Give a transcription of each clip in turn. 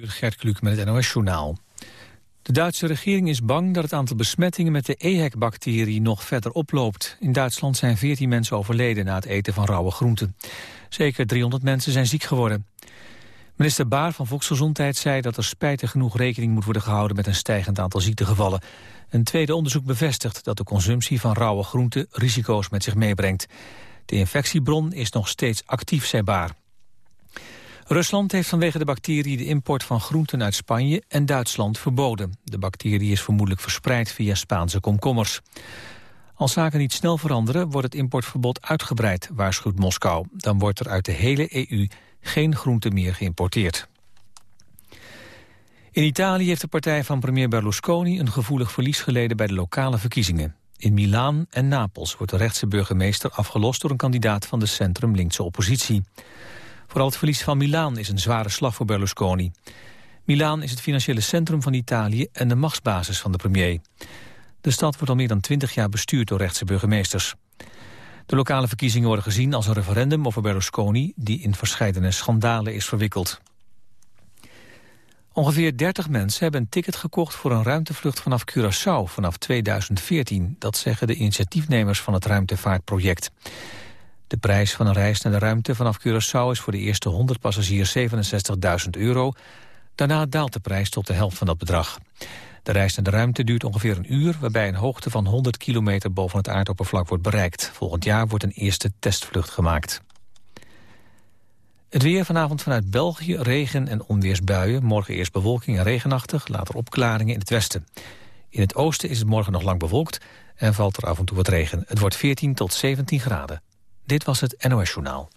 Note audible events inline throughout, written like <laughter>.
Gert Kluk met het NOS-journaal. De Duitse regering is bang dat het aantal besmettingen met de EHEC-bacterie nog verder oploopt. In Duitsland zijn 14 mensen overleden na het eten van rauwe groenten. Zeker 300 mensen zijn ziek geworden. Minister Baar van Volksgezondheid zei dat er spijtig genoeg rekening moet worden gehouden met een stijgend aantal ziektegevallen. Een tweede onderzoek bevestigt dat de consumptie van rauwe groenten risico's met zich meebrengt. De infectiebron is nog steeds actief, zei Baar. Rusland heeft vanwege de bacterie de import van groenten uit Spanje en Duitsland verboden. De bacterie is vermoedelijk verspreid via Spaanse komkommers. Als zaken niet snel veranderen, wordt het importverbod uitgebreid, waarschuwt Moskou. Dan wordt er uit de hele EU geen groente meer geïmporteerd. In Italië heeft de partij van premier Berlusconi een gevoelig verlies geleden bij de lokale verkiezingen. In Milaan en Napels wordt de rechtse burgemeester afgelost door een kandidaat van de centrum-linkse oppositie. Vooral het verlies van Milaan is een zware slag voor Berlusconi. Milaan is het financiële centrum van Italië en de machtsbasis van de premier. De stad wordt al meer dan twintig jaar bestuurd door rechtse burgemeesters. De lokale verkiezingen worden gezien als een referendum over Berlusconi... die in verscheidene schandalen is verwikkeld. Ongeveer 30 mensen hebben een ticket gekocht voor een ruimtevlucht vanaf Curaçao vanaf 2014. Dat zeggen de initiatiefnemers van het ruimtevaartproject. De prijs van een reis naar de ruimte vanaf Curaçao is voor de eerste 100 passagiers 67.000 euro. Daarna daalt de prijs tot de helft van dat bedrag. De reis naar de ruimte duurt ongeveer een uur... waarbij een hoogte van 100 kilometer boven het aardoppervlak wordt bereikt. Volgend jaar wordt een eerste testvlucht gemaakt. Het weer vanavond vanuit België, regen en onweersbuien. Morgen eerst bewolking en regenachtig, later opklaringen in het westen. In het oosten is het morgen nog lang bewolkt en valt er af en toe wat regen. Het wordt 14 tot 17 graden. Dit was het NOS Journaal.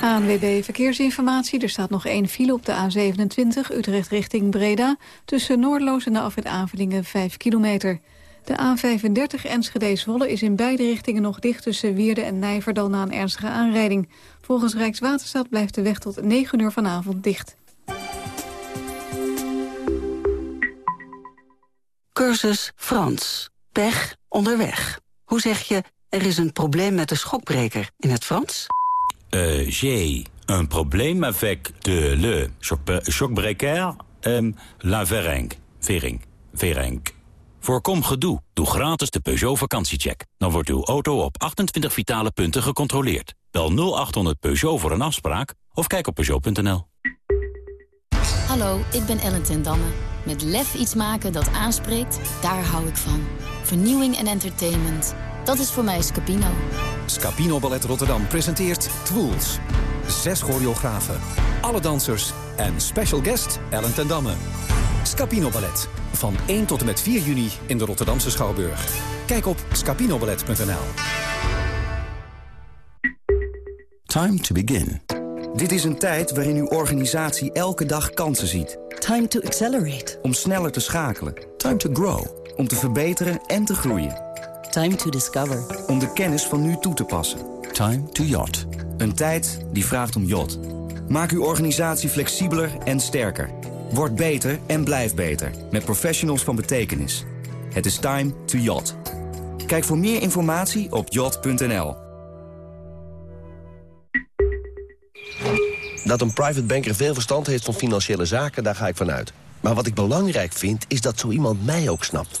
ANWB Verkeersinformatie. Er staat nog één file op de A27 Utrecht richting Breda... tussen Noordloos en de afwit Avelingen 5 kilometer. De A35 Enschede-Zwolle is in beide richtingen nog dicht... tussen Wierde en Nijverdal na een ernstige aanrijding. Volgens Rijkswaterstaat blijft de weg tot 9 uur vanavond dicht. Cursus Frans. Pech onderweg. Hoe zeg je, er is een probleem met de schokbreker in het Frans? Uh, J'ai un problème avec de le chocbreker um, la Verenk. Vering. Verenk. Voorkom gedoe. Doe gratis de Peugeot vakantiecheck. Dan wordt uw auto op 28 vitale punten gecontroleerd. Bel 0800 Peugeot voor een afspraak of kijk op Peugeot.nl. Hallo, ik ben Ellen ten Damme. Met lef iets maken dat aanspreekt, daar hou ik van. Vernieuwing en entertainment. Dat is voor mij Scapino. Scapino Ballet Rotterdam presenteert Twools. Zes choreografen, alle dansers en special guest Ellen ten Damme. Scapino Ballet. Van 1 tot en met 4 juni in de Rotterdamse Schouwburg. Kijk op scapinoballet.nl. Time to begin. Dit is een tijd waarin uw organisatie elke dag kansen ziet. Time to accelerate. Om sneller te schakelen. Time to grow. Om te verbeteren en te groeien. Time to discover. Om de kennis van nu toe te passen. Time to yacht. Een tijd die vraagt om yacht. Maak uw organisatie flexibeler en sterker. Word beter en blijf beter. Met professionals van betekenis. Het is time to yacht. Kijk voor meer informatie op yacht.nl. Dat een private banker veel verstand heeft van financiële zaken, daar ga ik vanuit. Maar wat ik belangrijk vind, is dat zo iemand mij ook snapt.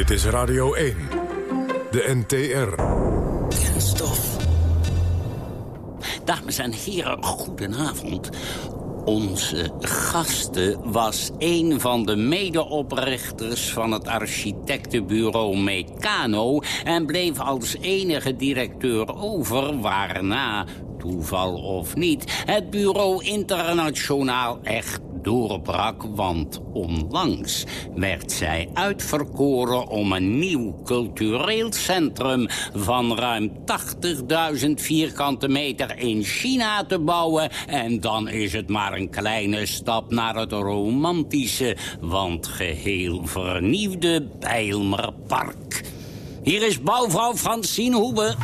Dit is Radio 1, de NTR. Kenstof. Dames en heren, goedenavond. Onze gasten was een van de medeoprichters van het architectenbureau Meccano... en bleef als enige directeur over, waarna, toeval of niet... het bureau internationaal echt doorbrak, want onlangs werd zij uitverkoren om een nieuw cultureel centrum van ruim 80.000 vierkante meter in China te bouwen. En dan is het maar een kleine stap naar het romantische, want geheel vernieuwde Bijlmerpark. Hier is bouwvrouw Francine Hoebe.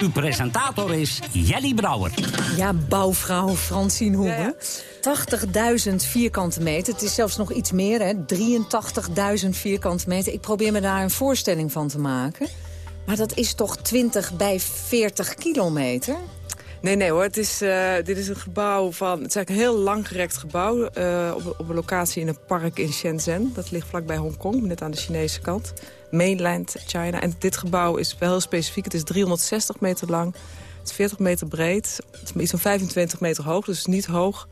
Uw presentator is Jelly Brouwer. Ja, bouwvrouw Francine Hoebe. 80.000 vierkante meter. Het is zelfs nog iets meer, hè? 83.000 vierkante meter. Ik probeer me daar een voorstelling van te maken. Maar dat is toch 20 bij 40 kilometer? Nee, nee hoor. Het is, uh, dit is een gebouw van... Het is eigenlijk een heel langgerekt gebouw. Uh, op, op, een locatie in een park in Shenzhen. Dat ligt vlakbij Hongkong, net aan de Chinese kant. Mainland China. En dit gebouw is wel heel specifiek. Het is 360 meter lang. Het is 40 meter breed. Het is iets van 25 meter hoog, dus niet hoog.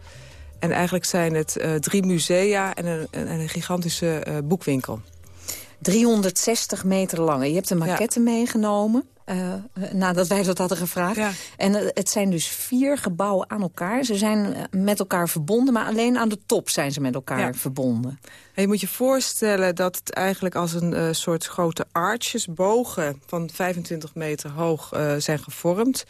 En eigenlijk zijn het uh, drie musea en een, een, een gigantische boekwinkel. 360 meter lang. Je hebt een maquette ja. meegenomen. Uh, nadat wij dat hadden gevraagd. Ja. En uh, het zijn dus vier gebouwen aan elkaar. Ze zijn met elkaar verbonden, maar alleen aan de top zijn ze met elkaar ja. verbonden. En je moet je voorstellen dat het eigenlijk als een soort grote arches, bogen van 25 meter hoog zijn gevormd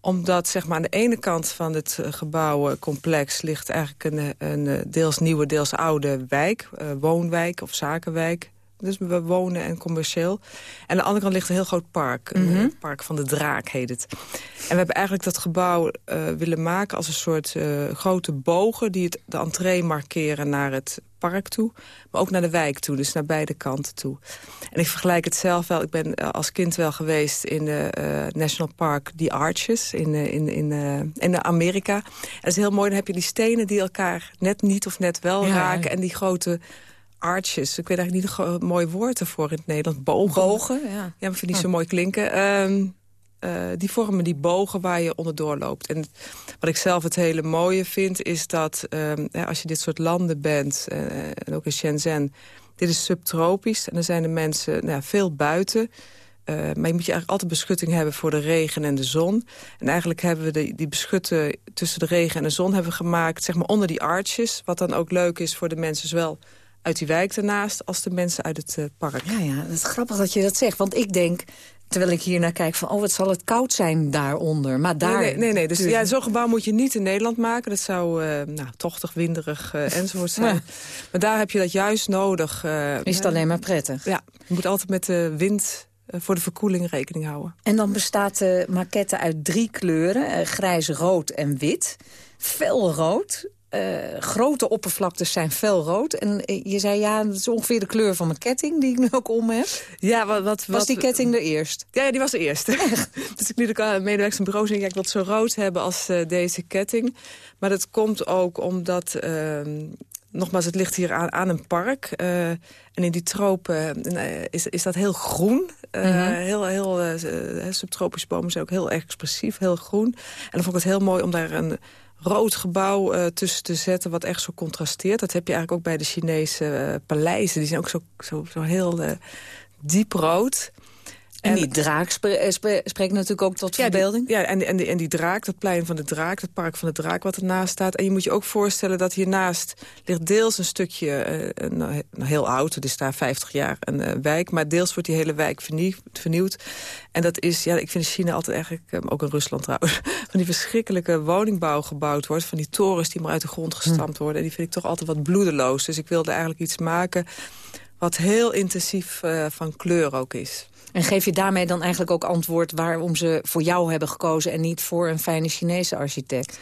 omdat zeg maar, aan de ene kant van het gebouwencomplex ligt eigenlijk een, een deels nieuwe, deels oude wijk. woonwijk of zakenwijk. Dus we wonen en commercieel. En aan de andere kant ligt een heel groot park. Mm -hmm. Een park van de Draak heet het. En we hebben eigenlijk dat gebouw uh, willen maken als een soort uh, grote bogen... die het, de entree markeren naar het park toe. Maar ook naar de wijk toe, dus naar beide kanten toe. En ik vergelijk het zelf wel. Ik ben uh, als kind wel geweest in de National Park The Arches in, in, in, in Amerika. En dat is heel mooi. Dan heb je die stenen die elkaar net niet of net wel ja, raken. En die grote arches. Ik weet eigenlijk niet een mooi woord ervoor in het Nederlands. Bogen. Bogen, ja. Ja, maar vind ik zo mooi klinken. Um, uh, die vormen die bogen waar je onderdoor loopt. En wat ik zelf het hele mooie vind, is dat um, als je dit soort landen bent... Uh, en ook in Shenzhen, dit is subtropisch. En dan zijn de mensen nou, veel buiten... Uh, maar je moet je eigenlijk altijd beschutting hebben voor de regen en de zon. En eigenlijk hebben we de, die beschutten tussen de regen en de zon hebben we gemaakt zeg maar onder die arches. Wat dan ook leuk is voor de mensen zowel uit die wijk ernaast... als de mensen uit het uh, park. Ja, ja, het is grappig dat je dat zegt. Want ik denk, terwijl ik hier naar kijk... van oh, wat zal het koud zijn daaronder. Maar daar... Nee, nee, nee. Dus, ja, zo'n gebouw moet je niet in Nederland maken. Dat zou uh, nou, tochtig, winderig uh, enzovoort zijn. Ja. Maar daar heb je dat juist nodig. Is het alleen maar prettig? Ja, je moet altijd met de wind voor de verkoeling rekening houden. En dan bestaat de maquette uit drie kleuren. grijs, rood en wit. Felrood. Grote oppervlaktes zijn felrood. En je zei, ja, dat is ongeveer de kleur van mijn ketting die ik nu ook om heb. Ja, wat, wat, was die ketting er eerst? Ja, die was de eerste. <laughs> dus ik liet ook aan medewerkers van bureau ja, ik wil het zo rood hebben als uh, deze ketting. Maar dat komt ook omdat... Uh, nogmaals, het ligt hier aan, aan een park. Uh, en in die tropen is, is dat heel groen. Uh, mm -hmm. Heel, heel subtropische bomen zijn ook heel expressief, heel groen. En dan vond ik het heel mooi om daar een rood gebouw uh, tussen te zetten... wat echt zo contrasteert. Dat heb je eigenlijk ook bij de Chinese uh, paleizen. Die zijn ook zo, zo, zo heel uh, diep rood. En die draak spre spre spreekt natuurlijk ook tot ja, verbeelding. Die, ja, en, en, die, en die draak, dat plein van de draak, het park van de draak wat ernaast staat. En je moet je ook voorstellen dat hiernaast ligt deels een stukje, uh, een, een heel oud, het is daar 50 jaar, een uh, wijk. Maar deels wordt die hele wijk vernieuwd. vernieuwd. En dat is, ja, ik vind China altijd eigenlijk, ook in Rusland trouwens, <laughs> van die verschrikkelijke woningbouw gebouwd wordt. Van die torens die maar uit de grond gestampt hm. worden. En die vind ik toch altijd wat bloedeloos. Dus ik wilde eigenlijk iets maken wat heel intensief van kleur ook is. En geef je daarmee dan eigenlijk ook antwoord waarom ze voor jou hebben gekozen... en niet voor een fijne Chinese architect?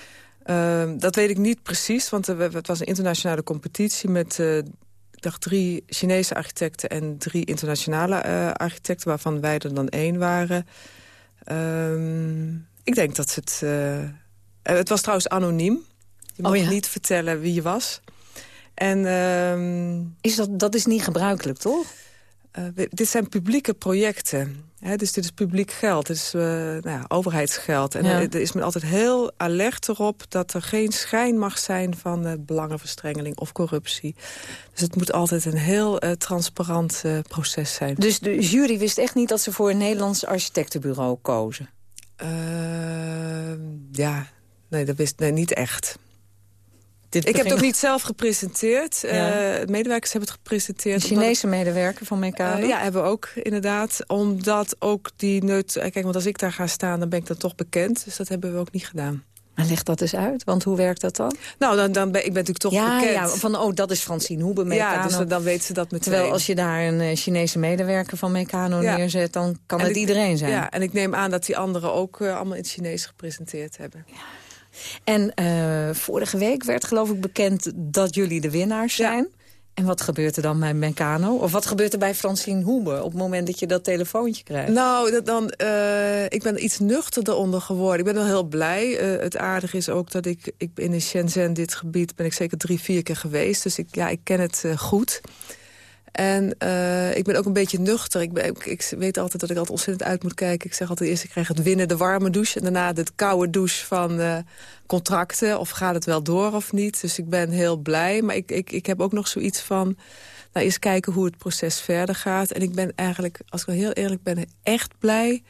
Uh, dat weet ik niet precies, want uh, het was een internationale competitie... met uh, ik dacht drie Chinese architecten en drie internationale uh, architecten... waarvan wij er dan één waren. Uh, ik denk dat het... het was trouwens anoniem. Je oh, ja? niet vertellen wie je was. En, uh, is dat, dat is niet gebruikelijk, toch? Uh, dit zijn publieke projecten. Hè, dus dit is publiek geld, dit is uh, nou ja, overheidsgeld. En ja. er is men altijd heel alert erop dat er geen schijn mag zijn van uh, belangenverstrengeling of corruptie. Dus het moet altijd een heel transparant proces zijn. Dus de jury wist echt niet dat ze voor een Nederlands architectenbureau kozen? Ja, nee, dat wist nee, niet echt. Dit ik heb het ook niet zelf gepresenteerd. Ja. Eh, medewerkers hebben het gepresenteerd. De omdat- Chinese medewerker van Meccano? Eh, ja, hebben we ook inderdaad. Omdat ook die neut... eh, Kijk, want als ik daar ga staan, dan ben ik dan toch bekend. Dus dat hebben we ook niet gedaan. Maar leg dat eens uit, want hoe werkt dat dan? Nou, dan, dan ben ik ben natuurlijk toch ja, bekend. ja, van oh, dat is Francine Hoebe Meccano. Ja, dus dan, dan weten ze dat meteen. Terwijl als je daar een Chinese medewerker van Meccano Ja. neerzet... dan kan En het ik- iedereen zijn. Ja, en ik neem aan dat die anderen ook allemaal in het Chinees gepresenteerd hebben. En eh, vorige week werd geloof ik bekend dat jullie de winnaars zijn. En wat gebeurt er dan bij Meccano? Of wat gebeurt er bij Francine Hoebe op het moment dat je dat telefoontje krijgt? Nou, dat dan, eh, ik ben iets nuchterder onder geworden. Ik ben wel heel blij. Eh, het aardige is ook dat ik, ik in Shenzhen, dit gebied, ben ik zeker drie, vier keer geweest. Dus ik, ja, ik ken het goed. En eh, ik ben ook een beetje nuchter. Ik, ik, weet altijd dat ik altijd ontzettend uit moet kijken. Ik zeg altijd eerst, ik krijg het winnen, de warme douche... en daarna de koude douche van eh, contracten. Of gaat het wel door of niet? Dus ik ben heel blij. Maar ik, ik, ik heb ook nog zoiets van... Nou, eerst kijken hoe het proces verder gaat. En ik ben eigenlijk, als ik wel heel eerlijk ben, echt blij.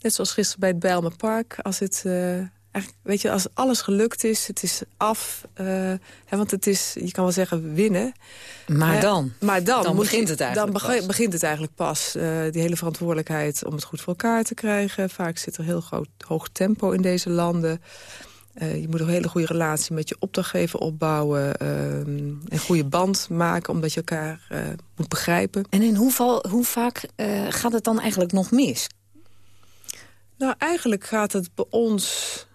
Net zoals gisteren bij het Bijlmer Park. Als het... eh, Eigenlijk, weet je, als alles gelukt is, het is af. eh, hè, want het is, je kan wel zeggen, winnen. Maar Eh, dan? Maar dan, Dan begint je- het eigenlijk Dan pas. begint het eigenlijk pas. eh, die hele verantwoordelijkheid om het goed voor elkaar te krijgen. Vaak zit er heel groot, hoog tempo in deze landen. Je moet een hele goede relatie met je opdrachtgever opbouwen. ehm, een goede band maken, omdat je elkaar moet begrijpen. En in hoeveel, hoe vaak gaat het dan eigenlijk nog mis? Nou, eigenlijk gaat het bij ons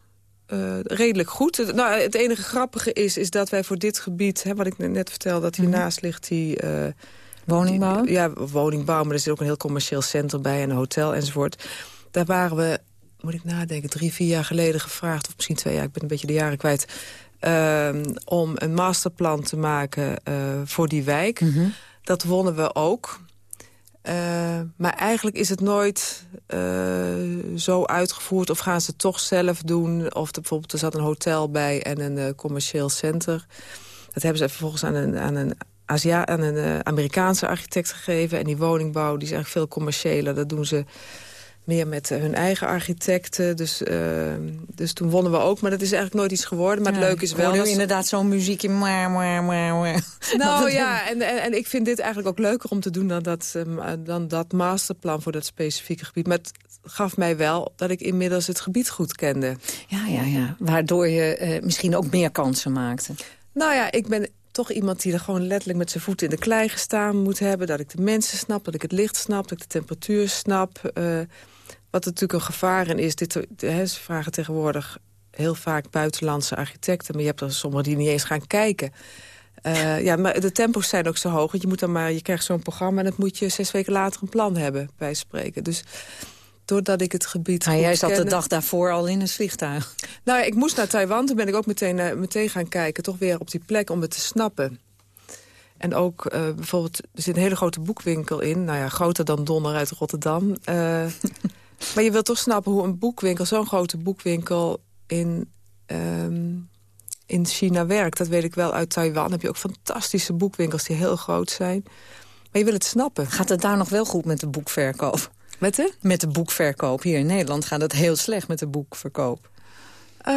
eh, redelijk goed. Het, nou, het enige grappige is, is dat wij voor dit gebied... Hè, wat ik net vertelde, dat hiernaast ligt die... eh, Woningbouw? die- ja, woningbouw, maar er zit ook een heel commercieel centrum bij... en een hotel enzovoort. Daar waren we, moet ik nadenken, drie, vier jaar geleden gevraagd... of misschien twee jaar, ik ben een beetje de jaren kwijt... ehm, om een masterplan te maken eh, voor die wijk. Dat wonnen we ook. Eh, maar eigenlijk is het nooit eh, zo uitgevoerd... of gaan ze het toch zelf doen. Of bijvoorbeeld, er zat een hotel bij en een eh, commercieel center. Dat hebben ze vervolgens aan een, aan een, een Amerikaanse architect gegeven. En die woningbouw die is eigenlijk veel commerciëler. Dat doen ze meer met eh, hun eigen architecten. Dus, eh, dus toen wonnen we ook. Maar dat is eigenlijk nooit iets geworden. Maar het Ja, leuke is wel... nu dat- inderdaad zo'n muziekje. Maar, maar, maar, maar. nou <laughs> ja, en, en, en ik vind dit eigenlijk ook leuker om te doen dan dat, ehm, dan dat masterplan voor dat specifieke gebied. Maar het gaf mij wel dat ik inmiddels het gebied goed kende. Ja, ja, ja. Waardoor je eh, misschien ook meer kansen maakte. Nou ja, ik ben toch iemand die er gewoon letterlijk met zijn voeten in de klei gestaan moet hebben. Dat ik de mensen snap, dat ik het licht snap, dat ik de temperatuur snap. Wat natuurlijk een gevaar in is, dit, ze vragen tegenwoordig heel vaak buitenlandse architecten. Maar je hebt er sommigen die niet eens gaan kijken. Eh, ja, maar de tempo's zijn ook zo hoog. Want je, moet dan maar, je krijgt zo'n programma en dat moet je zes weken later een plan hebben, bij spreken. Dus doordat ik het gebied Maar jij zat de dag daarvoor al in het vliegtuig. nou ja, ik moest naar Taiwan. Toen ben ik ook meteen, eh, meteen gaan kijken. Toch weer op die plek om het te snappen. En ook eh, bijvoorbeeld, er zit een hele grote boekwinkel in. Nou ja, groter dan Donner uit Rotterdam. <laughs> Maar je wilt toch snappen hoe een boekwinkel, zo'n grote boekwinkel in, ehm, in China werkt. Dat weet ik wel uit Taiwan. heb je ook fantastische boekwinkels die heel groot zijn. Maar je wil het snappen. Gaat het daar nog wel goed met de boekverkoop? Met de? Met de boekverkoop. Hier in Nederland gaat het heel slecht met de boekverkoop. Eh,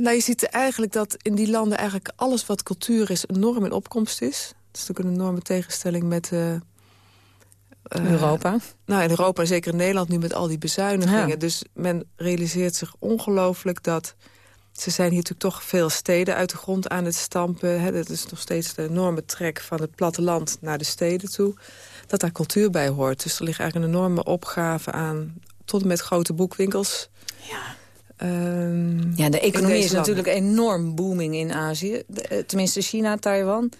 nou, je ziet eigenlijk dat in die landen eigenlijk alles wat cultuur is... enorm in opkomst is. Dat is natuurlijk een enorme tegenstelling met... eh, eh, Europa? Nou, in Europa en zeker in Nederland nu met al die bezuinigingen. Ja. Dus men realiseert zich ongelooflijk dat... Ze zijn hier natuurlijk toch veel steden uit de grond aan het stampen. Hè. Dat is nog steeds de enorme trek van het platteland naar de steden toe. Dat daar cultuur bij hoort. Dus er ligt eigenlijk een enorme opgave aan... tot en met grote boekwinkels. Ja. Ja, de economie is landen. natuurlijk enorm booming in Azië. Eh, tenminste China, Taiwan.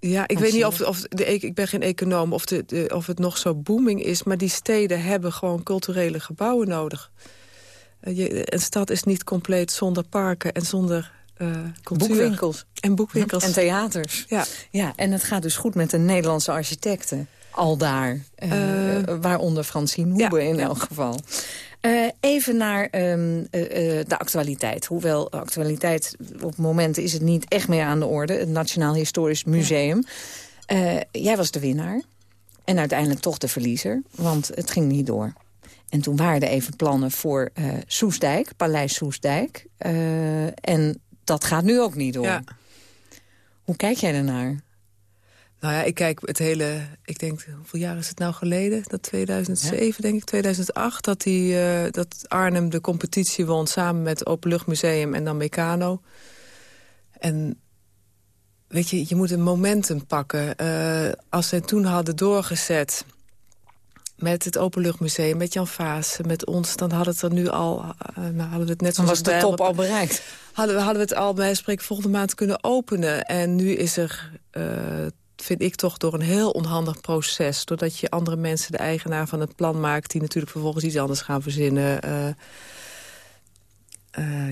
Ja, ik weet niet of, of de, ik ik ben geen econoom of, de, de, of het nog zo booming is... maar die steden hebben gewoon culturele gebouwen nodig. Eh, je, een stad is niet compleet zonder parken en zonder cultuur. Boekwinkels. En boekwinkels. En theaters. Ja. ja, en het gaat dus goed met de Nederlandse architecten. Al daar. eh, Eh, waaronder Francine Hoebe in elk geval. Eh, even naar ehm, eh, eh, de actualiteit. Hoewel actualiteit op momenten is het niet echt meer aan de orde. Het Nationaal Historisch Museum. Jij was de winnaar. En uiteindelijk toch de verliezer. Want het ging niet door. En toen waren er even plannen voor Soesdijk, Paleis Soesdijk. en dat gaat nu ook niet door. Ja. Hoe kijk jij ernaar? Nou ja, ik kijk het hele... Ik denk, hoeveel jaar is het nou geleden? Dat 2007, denk ik, 2008. Dat, die, dat Arnhem de competitie won samen met het Openluchtmuseum en dan Meccano. En weet je, je moet een momentum pakken. Uh, als ze toen hadden doorgezet met het Openluchtmuseum, met Jan Vaas, met ons... dan hadden we het er nu al... Uh, hadden we het net dan was de top al bereikt. Hadden we, hadden we het al bij spreken volgende maand kunnen openen. En nu is er, uh, vind ik toch, door een heel onhandig proces... doordat je andere mensen de eigenaar van het plan maakt... die natuurlijk vervolgens iets anders gaan verzinnen...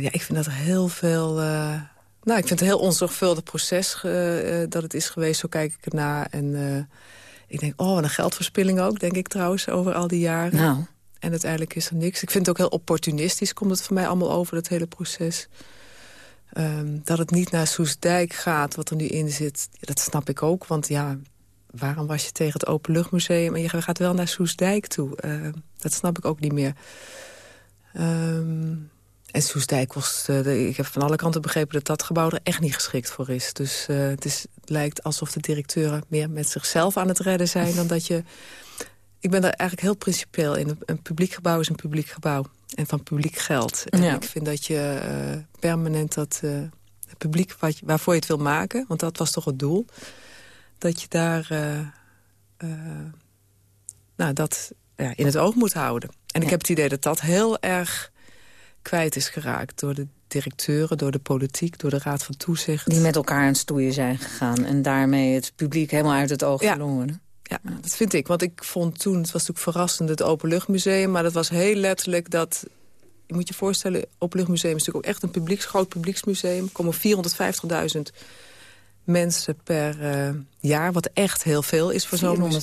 ja, ik vind dat er heel veel nou, ik vind het een heel onzorgvuldig proces dat het is geweest. Zo kijk ik ernaar. En ik denk, oh, een geldverspilling ook, denk ik trouwens, over al die jaren. Nou. En uiteindelijk is er niks. Ik vind het ook heel opportunistisch, komt het voor mij allemaal over, het hele proces. Um, dat het niet naar Soesdijk gaat, wat er nu in zit, dat snap ik ook. Want ja, waarom was je tegen het Openluchtmuseum... en je gaat wel naar Soesdijk toe? Uh, dat snap ik ook niet meer. Um, en Soesdijk was, uh, ik heb van alle kanten begrepen dat dat gebouw er echt niet geschikt voor is. Dus uh, het, is, het lijkt alsof de directeuren meer met zichzelf aan het redden zijn... dan dat je... Ik ben daar eigenlijk heel principieel in. Een publiek gebouw is een publiek gebouw. En van publiek geld. En ik vind dat je uh, permanent dat het publiek wat, waarvoor je het wil maken... want dat was toch het doel... dat je daar nou, dat ja, in het oog moet houden. En ik heb het idee dat dat heel erg kwijt is geraakt door de directeuren, door de politiek, door de Raad van Toezicht. Die met elkaar aan het stoeien zijn gegaan en daarmee het publiek helemaal uit het oog ja. verloren. Ja, dat vind ik. Want ik vond toen, het was natuurlijk verrassend, het Openluchtmuseum... maar dat was heel letterlijk dat... Je moet je voorstellen, Openluchtmuseum is natuurlijk ook echt een publieks, groot publieksmuseum. Er komen 450.000 mensen per uh, jaar, wat echt heel veel is voor zo'n... 450.000,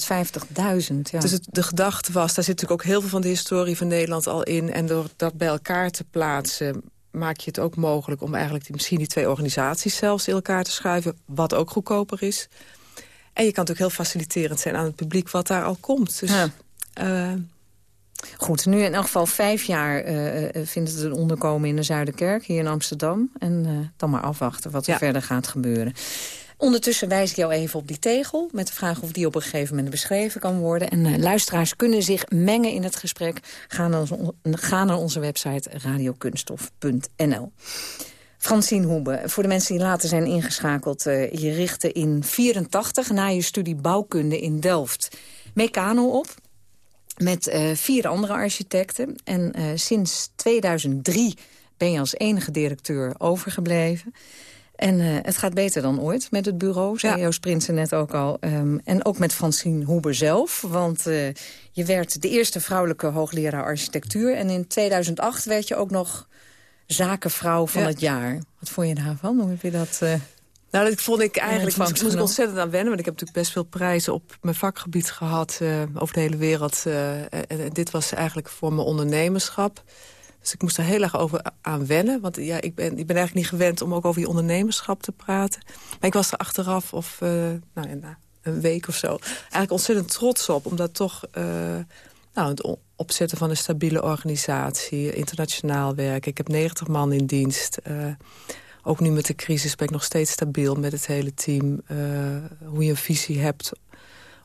ja. Dus het, de gedachte was, daar zit natuurlijk ook heel veel van de historie van Nederland al in... en door dat bij elkaar te plaatsen maak je het ook mogelijk... om eigenlijk die, misschien die twee organisaties zelfs in elkaar te schuiven... wat ook goedkoper is. En je kan natuurlijk heel faciliterend zijn aan het publiek wat daar al komt. Dus, ja. Uh, Goed, nu in elk geval vijf jaar uh, vindt het een onderkomen in de Zuiderkerk, hier in Amsterdam. En uh, dan maar afwachten wat er verder gaat gebeuren. Ondertussen wijs ik jou even op die tegel... met de vraag of die op een gegeven moment beschreven kan worden. En uh, luisteraars kunnen zich mengen in het gesprek. Ga naar, ga naar onze website radiokunstof.nl. Francine Hoebe, voor de mensen die later zijn ingeschakeld... Uh, je richtte in 84 na je studie bouwkunde in Delft... Meccano op, met uh, vier andere architecten. En uh, sinds 2003 ben je als enige directeur overgebleven. En het gaat beter dan ooit met het bureau, zei ja. Joost Prinsen net ook al. Um, en ook met Francine Hoeber zelf, want je werd de eerste vrouwelijke hoogleraar architectuur. En in 2008 werd je ook nog zakenvrouw van ja. het jaar. Wat vond je daarvan? Hoe heb je dat... Nou, dat vond ik eigenlijk, moest, moest ik ontzettend aan wennen. Want ik heb natuurlijk best veel prijzen op mijn vakgebied gehad uh, over de hele wereld. Uh, en, en, dit was eigenlijk voor mijn ondernemerschap. Dus ik moest er heel erg over aan wennen. Want ja, ik ben, ik ben eigenlijk niet gewend om ook over je ondernemerschap te praten. Maar ik was er achteraf, of uh, nou, een week of zo, eigenlijk ontzettend trots op. Omdat toch nou, het opzetten van een stabiele organisatie, internationaal werken. Ik heb 90 man in dienst ook nu met de crisis ben ik nog steeds stabiel met het hele team. Uh, hoe je een visie hebt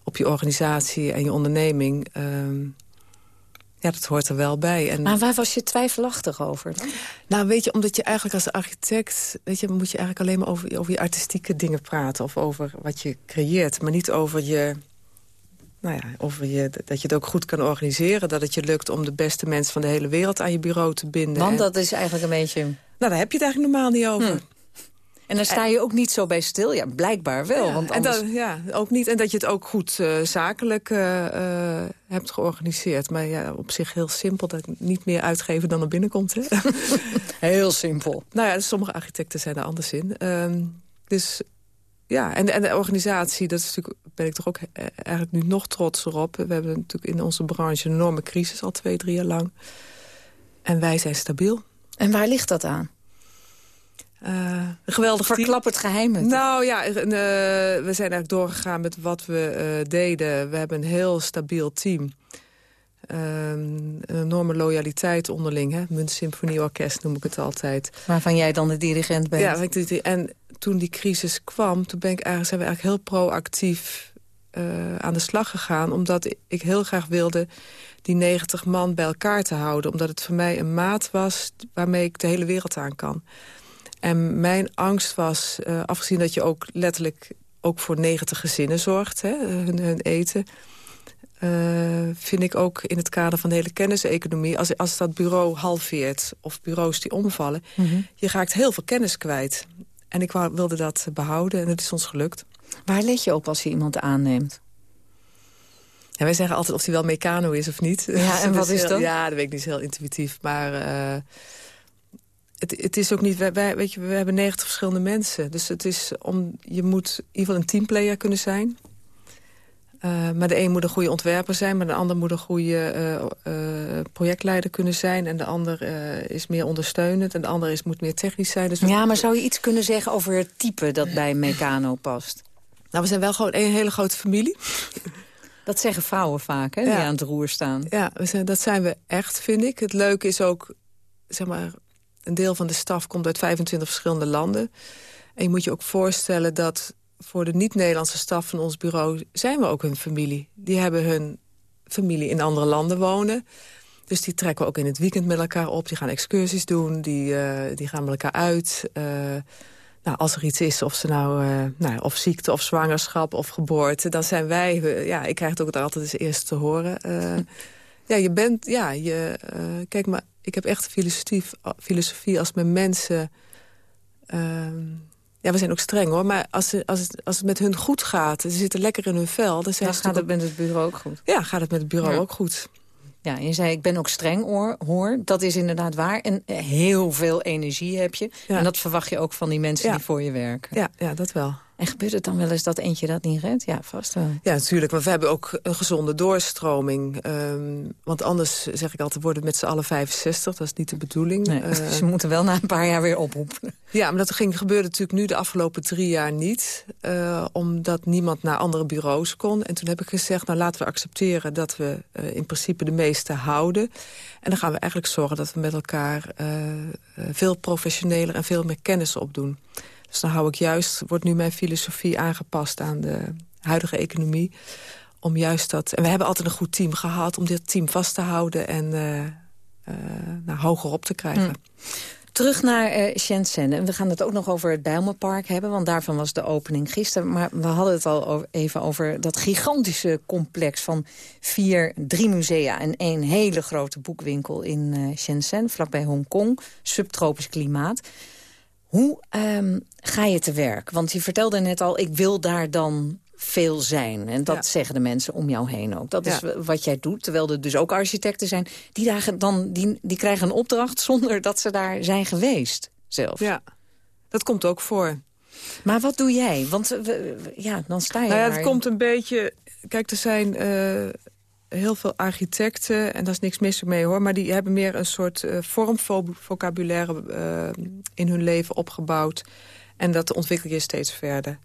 op je organisatie en je onderneming... Uh, ja, dat hoort er wel bij. En, maar waar was je twijfelachtig over dan? Nou, weet je, omdat je eigenlijk als architect... Weet je, moet je eigenlijk alleen maar over, over je artistieke dingen praten... of over wat je creëert, maar niet over je... Nou ja, over je, dat je het ook goed kan organiseren. Dat het je lukt om de beste mensen van de hele wereld aan je bureau te binden. Want dat is eigenlijk een beetje nou, daar heb je het eigenlijk normaal niet over. Hm. En dan sta je ook niet zo bij stil? Ja, blijkbaar wel. Ja, want anders... en dat, ja, ook niet. En dat je het ook goed uh, zakelijk uh, uh, hebt georganiseerd. Maar ja, op zich heel simpel. Dat niet meer uitgeven dan er binnenkomt. Hè? <laughs> heel simpel. Nou ja, sommige architecten zijn er anders in. Um, dus ja, en, en de organisatie, dat is natuurlijk, ben ik toch ook eigenlijk nu nog trots op. We hebben natuurlijk in onze branche een enorme crisis al twee, drie jaar lang. En wij zijn stabiel. En waar ligt dat aan? Uh, geweldig Verklap het geheim. Nou ja, uh, we zijn eigenlijk doorgegaan met wat we uh, deden. We hebben een heel stabiel team. een enorme loyaliteit onderling. Hè? Muntsymfonieorkest noem ik het altijd. Waarvan jij dan de dirigent bent. Ja, en toen die crisis kwam, toen ben ik eigenlijk, zijn we eigenlijk heel proactief uh, aan de slag gegaan. Omdat ik heel graag wilde die 90 man bij elkaar te houden. Omdat het voor mij een maat was waarmee ik de hele wereld aan kan. En mijn angst was, uh, afgezien dat je ook letterlijk ook voor 90 gezinnen zorgt, hè, hun, hun eten... Uh, vind ik ook in het kader van de hele kenniseconomie... als, als dat bureau halveert of bureaus die omvallen... Mhm. je raakt heel veel kennis kwijt. En ik wou, wilde dat behouden en het is ons gelukt. Waar let je op als je iemand aanneemt? Ja, wij zeggen altijd of hij wel mecano is of niet. Ja, en <laughs> wat is dat? Ja, dat weet ik niet, heel intuïtief. Maar uh, het, het is ook niet... Wij, weet je, we hebben 90 verschillende mensen. Dus het is om, je moet in ieder geval een teamplayer kunnen zijn. Uh, maar de een moet een goede ontwerper zijn... maar de ander moet een goede uh, projectleider kunnen zijn... en de ander is meer ondersteunend en de ander is, moet meer technisch zijn. Dus ja, maar zou je iets kunnen zeggen over het type dat bij Meccano past? Nou, we zijn wel gewoon een hele grote familie. Dat zeggen vrouwen vaak, hè, die aan het roer staan. Ja, we zijn, dat zijn we echt, vind ik. Het leuke is ook, zeg maar... een deel van de staf komt uit 25 verschillende landen. En je moet je ook voorstellen dat voor de niet-Nederlandse staf van ons bureau... zijn we ook hun familie. Die hebben hun familie in andere landen wonen. Dus die trekken we ook in het weekend met elkaar op. Die gaan excursies doen, die, uh, die gaan met elkaar uit... Uh, nou, als er iets is, of, ze nou, uh, nou, of ziekte of zwangerschap of geboorte... dan zijn wij, ja, ik krijg het ook altijd als eerste te horen. Ja, je bent, ja, je, kijk maar, ik heb echt filosofie, filosofie als mijn mensen... Ehm, ja, we zijn ook streng hoor, maar als, ze, als, het, als het met hun goed gaat... ze zitten lekker in hun vel... dan, dan gaat het met het bureau ook goed. Ja, gaat het met het bureau ook goed. Ja, je zei, ik ben ook streng, hoor. hoor. Dat is inderdaad waar. En heel veel energie heb je. En dat verwacht je ook van die mensen die voor je werken. Ja, ja, dat wel. En gebeurt het dan wel eens dat eentje dat niet redt? Ja, vast wel. Ja, natuurlijk. Want we hebben ook een gezonde doorstroming. Um, want anders, zeg ik altijd, worden met z'n allen 65. Dat is niet de bedoeling. Nee, <laughs> uh, ze moeten wel na een paar jaar weer oproepen. Ja, maar dat ging, gebeurde natuurlijk nu de afgelopen drie jaar niet. Uh, omdat niemand naar andere bureaus kon. En toen heb ik gezegd, nou laten we accepteren... dat we uh, in principe de meeste houden. En dan gaan we eigenlijk zorgen dat we met elkaar... veel professioneler en veel meer kennis opdoen. Dus dan hou ik juist, wordt nu mijn filosofie aangepast aan de huidige economie. Om juist dat, en we hebben altijd een goed team gehad om dit team vast te houden en uh, hoger op te krijgen. Hm. Terug naar uh, Shenzhen. En we gaan het ook nog over het Bijlmerpark hebben, want daarvan was de opening gisteren. Maar we hadden het al over, even over dat gigantische complex van vier, drie musea en één hele grote boekwinkel in Shenzhen, vlakbij Hongkong. Subtropisch klimaat. Hoe um, ga je te werk? Want je vertelde net al, ik wil daar dan veel zijn. En dat zeggen de mensen om jou heen ook. Dat is wat jij doet, terwijl er dus ook architecten zijn... Die, dagen dan, die, die krijgen een opdracht zonder dat ze daar zijn geweest zelf. Ja, dat komt ook voor. Maar wat doe jij? Want we, ja, dan sta je nou ja, Het komt een beetje... Kijk, er zijn... Uh, heel veel architecten, en daar is niks mis mee hoor... maar die hebben meer een soort uh, vormvocabulaire uh, in hun leven opgebouwd. En dat ontwikkel je steeds verder.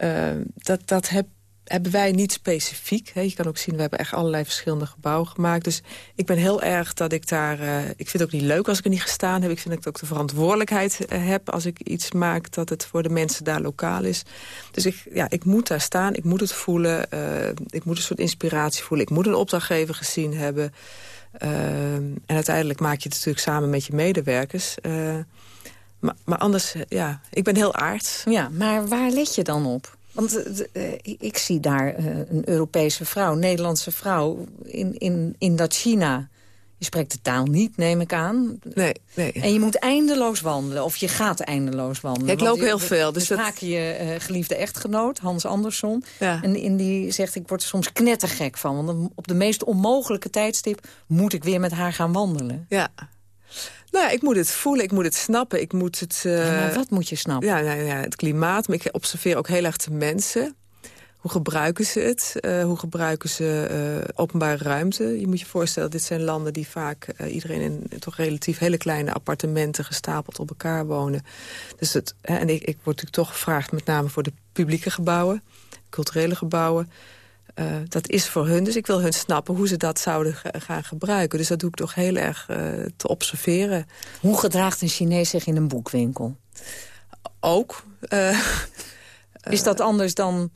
Uh, dat, dat heb hebben wij niet specifiek. Hè. Je kan ook zien, we hebben echt allerlei verschillende gebouwen gemaakt. Dus ik ben heel erg dat ik daar... Uh, ik vind het ook niet leuk als ik er niet gestaan heb. Ik vind dat ik ook de verantwoordelijkheid uh, heb als ik iets maak... dat het voor de mensen daar lokaal is. Dus ik, ja, ik moet daar staan, ik moet het voelen. Uh, ik moet een soort inspiratie voelen. Ik moet een opdrachtgever gezien hebben. en uiteindelijk maak je het natuurlijk samen met je medewerkers... Maar, maar, anders, ja, ik ben heel aards. Ja, maar waar let je dan op? Want uh, ik zie daar uh, een Europese vrouw, een Nederlandse vrouw in, in, in dat China. Je spreekt de taal niet, neem ik aan. Nee, nee. En je moet eindeloos wandelen, of je gaat eindeloos wandelen. Ik loop heel veel. Dus dat... je uh, geliefde echtgenoot, Hans Andersson. Ja. En in die zegt, ik word er soms knettergek van. Want op de meest onmogelijke tijdstip moet ik weer met haar gaan wandelen. Ja, nou ja, ik moet het voelen, ik moet het snappen. Ik moet het, uh... ja, maar wat moet je snappen? Ja, nou, ja, het klimaat. Maar ik observeer ook heel erg de mensen. Hoe gebruiken ze het? Uh, hoe gebruiken ze uh, openbare ruimte? Je moet je voorstellen, dit zijn landen die vaak uh, iedereen in toch relatief hele kleine appartementen gestapeld op elkaar wonen. Dus het, hè, en ik, ik word natuurlijk toch gevraagd met name voor de publieke gebouwen, culturele gebouwen. Eh, dat is voor hun. Dus ik wil hun snappen hoe ze dat zouden gaan gebruiken. Dus dat doe ik toch heel erg te observeren. Hoe gedraagt een Chinees zich in een boekwinkel? Ook. <laughs> is dat anders dan...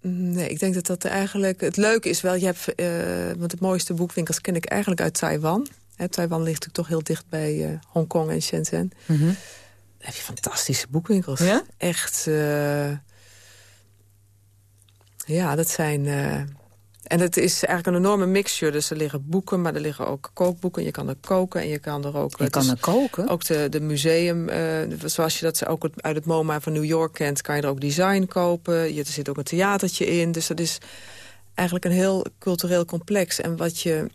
Nee, ik denk dat dat eigenlijk... Het leuke is wel, je hebt... want de mooiste boekwinkels ken ik eigenlijk uit Taiwan. Taiwan ligt natuurlijk toch heel dicht bij Hongkong en Shenzhen. Mm heb je fantastische boekwinkels. Ja? Echt... Ja, dat zijn... Uh, en het is eigenlijk een enorme mixture. Dus er liggen boeken, maar er liggen ook kookboeken. Je kan er koken en je kan er ook... Je kan er koken? Ook de, de museum, uh, zoals je dat ook uit het MoMA van New York kent... kan je er ook design kopen. Je, er zit ook een theatertje in. Dus dat is eigenlijk een heel cultureel complex. En wat je...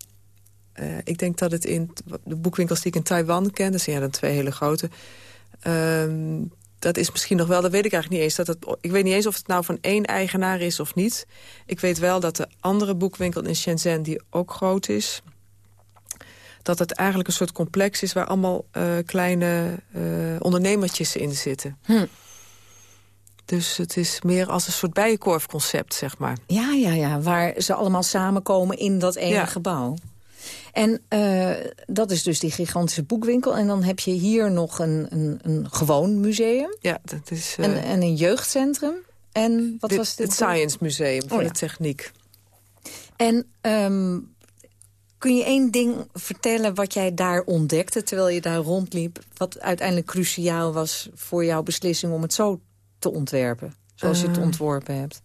Uh, ik denk dat het in de boekwinkels die ik in Taiwan ken... dat zijn dan twee hele grote... Ehm, dat is misschien nog wel, dat weet ik eigenlijk niet eens. Dat het, ik weet niet eens of het nou van één eigenaar is of niet. Ik weet wel dat de andere boekwinkel in Shenzhen, die ook groot is... dat het eigenlijk een soort complex is waar allemaal uh, kleine uh, ondernemertjes in zitten. Hm. Dus het is meer als een soort bijenkorfconcept, zeg maar. Ja, ja, ja, waar ze allemaal samenkomen in dat ene gebouw. En uh, dat is dus die gigantische boekwinkel. En dan heb je hier nog een, een, een gewoon museum. Ja, dat is... Uh, en, en, een jeugdcentrum. En wat dit, was dit? Het Science Museum voor oh, de techniek. En um, kun je één ding vertellen wat jij daar ontdekte... terwijl je daar rondliep... wat uiteindelijk cruciaal was voor jouw beslissing om het zo te ontwerpen? Zoals je het eh. ontworpen hebt.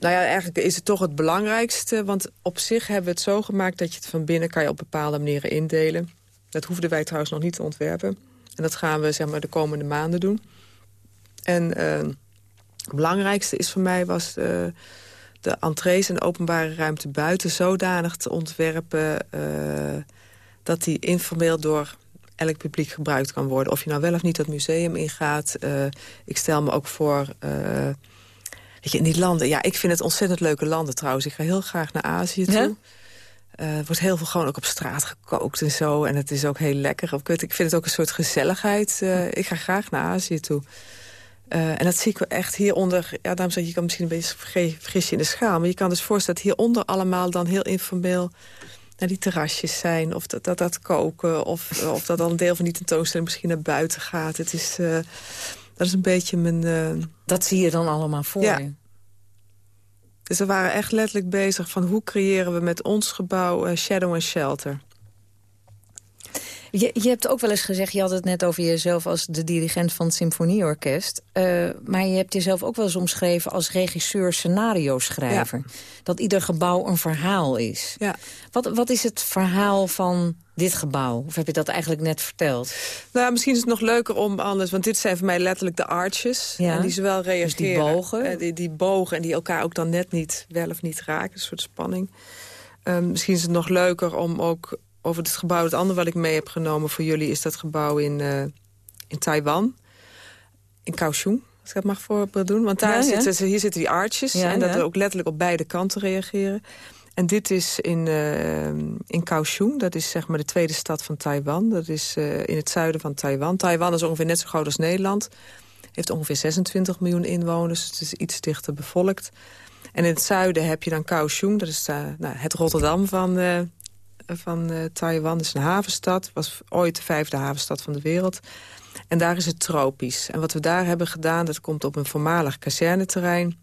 Nou ja, eigenlijk is het toch het belangrijkste. Want op zich hebben we het zo gemaakt dat je het van binnen kan je op bepaalde manieren indelen. Dat hoefden wij trouwens nog niet te ontwerpen. En dat gaan we zeg maar, de komende maanden doen. En uh, het belangrijkste is voor mij was uh, de entrees en openbare ruimte buiten zodanig te ontwerpen... Uh, dat die informeel door elk publiek gebruikt kan worden. Of je nou wel of niet dat museum ingaat. ik stel me ook voor Weet je, in die landen, ja, ik vind het ontzettend leuke landen trouwens. Ik ga heel graag naar Azië toe. Uh, er wordt heel veel gewoon ook op straat gekookt en zo. En het is ook heel lekker. Ik vind het ook een soort gezelligheid. Uh, ik ga graag naar Azië toe. Uh, en dat zie ik echt hieronder... Ja, daarom zeg je, je kan misschien een beetje vergis je in de schaal. Maar je kan dus voorstellen dat hieronder allemaal dan heel informeel... naar die terrasjes zijn. Of dat dat, dat koken. Of, of dat dan een deel van die tentoonstelling misschien naar buiten gaat. Het is... Dat is een beetje mijn... Uh... Dat zie je dan allemaal voor ja. je? Dus we waren echt letterlijk bezig van hoe creëren we met ons gebouw uh, shadow en shelter. Je, je hebt ook wel eens gezegd, je had het net over jezelf als de dirigent van het symfonieorkest. Uh, maar je hebt jezelf ook wel eens omschreven als regisseur, scenario-schrijver. Dat ieder gebouw een verhaal is. Ja. Wat, wat is het verhaal van dit gebouw? Of heb je dat eigenlijk net verteld? Nou, misschien is het nog leuker om anders... want dit zijn voor mij letterlijk de arches. Ja. En die zowel reageren... Dus die bogen? Uh, die, die bogen en die elkaar ook dan net niet wel of niet raken. Een soort spanning. Um, misschien is het nog leuker om ook over het gebouw... het andere wat ik mee heb genomen voor jullie... is dat gebouw in, uh, in Taiwan. In Kaohsiung, als ik dat mag voorbeeld doen. Want daar ja, zitten, hier zitten die arches. en dat we ook letterlijk op beide kanten reageren. En dit is in, uh, in Kaohsiung. Dat is zeg maar de tweede stad van Taiwan. Dat is uh, in het zuiden van Taiwan. Taiwan is ongeveer net zo groot als Nederland. Heeft ongeveer 26 miljoen inwoners. Het is iets dichter bevolkt. En in het zuiden heb je dan Kaohsiung. Dat is uh, nou, het Rotterdam van, van Taiwan. Dat is een havenstad. Was ooit de vijfde havenstad van de wereld. En daar is het tropisch. En wat we daar hebben gedaan, dat komt op een voormalig kazerneterrein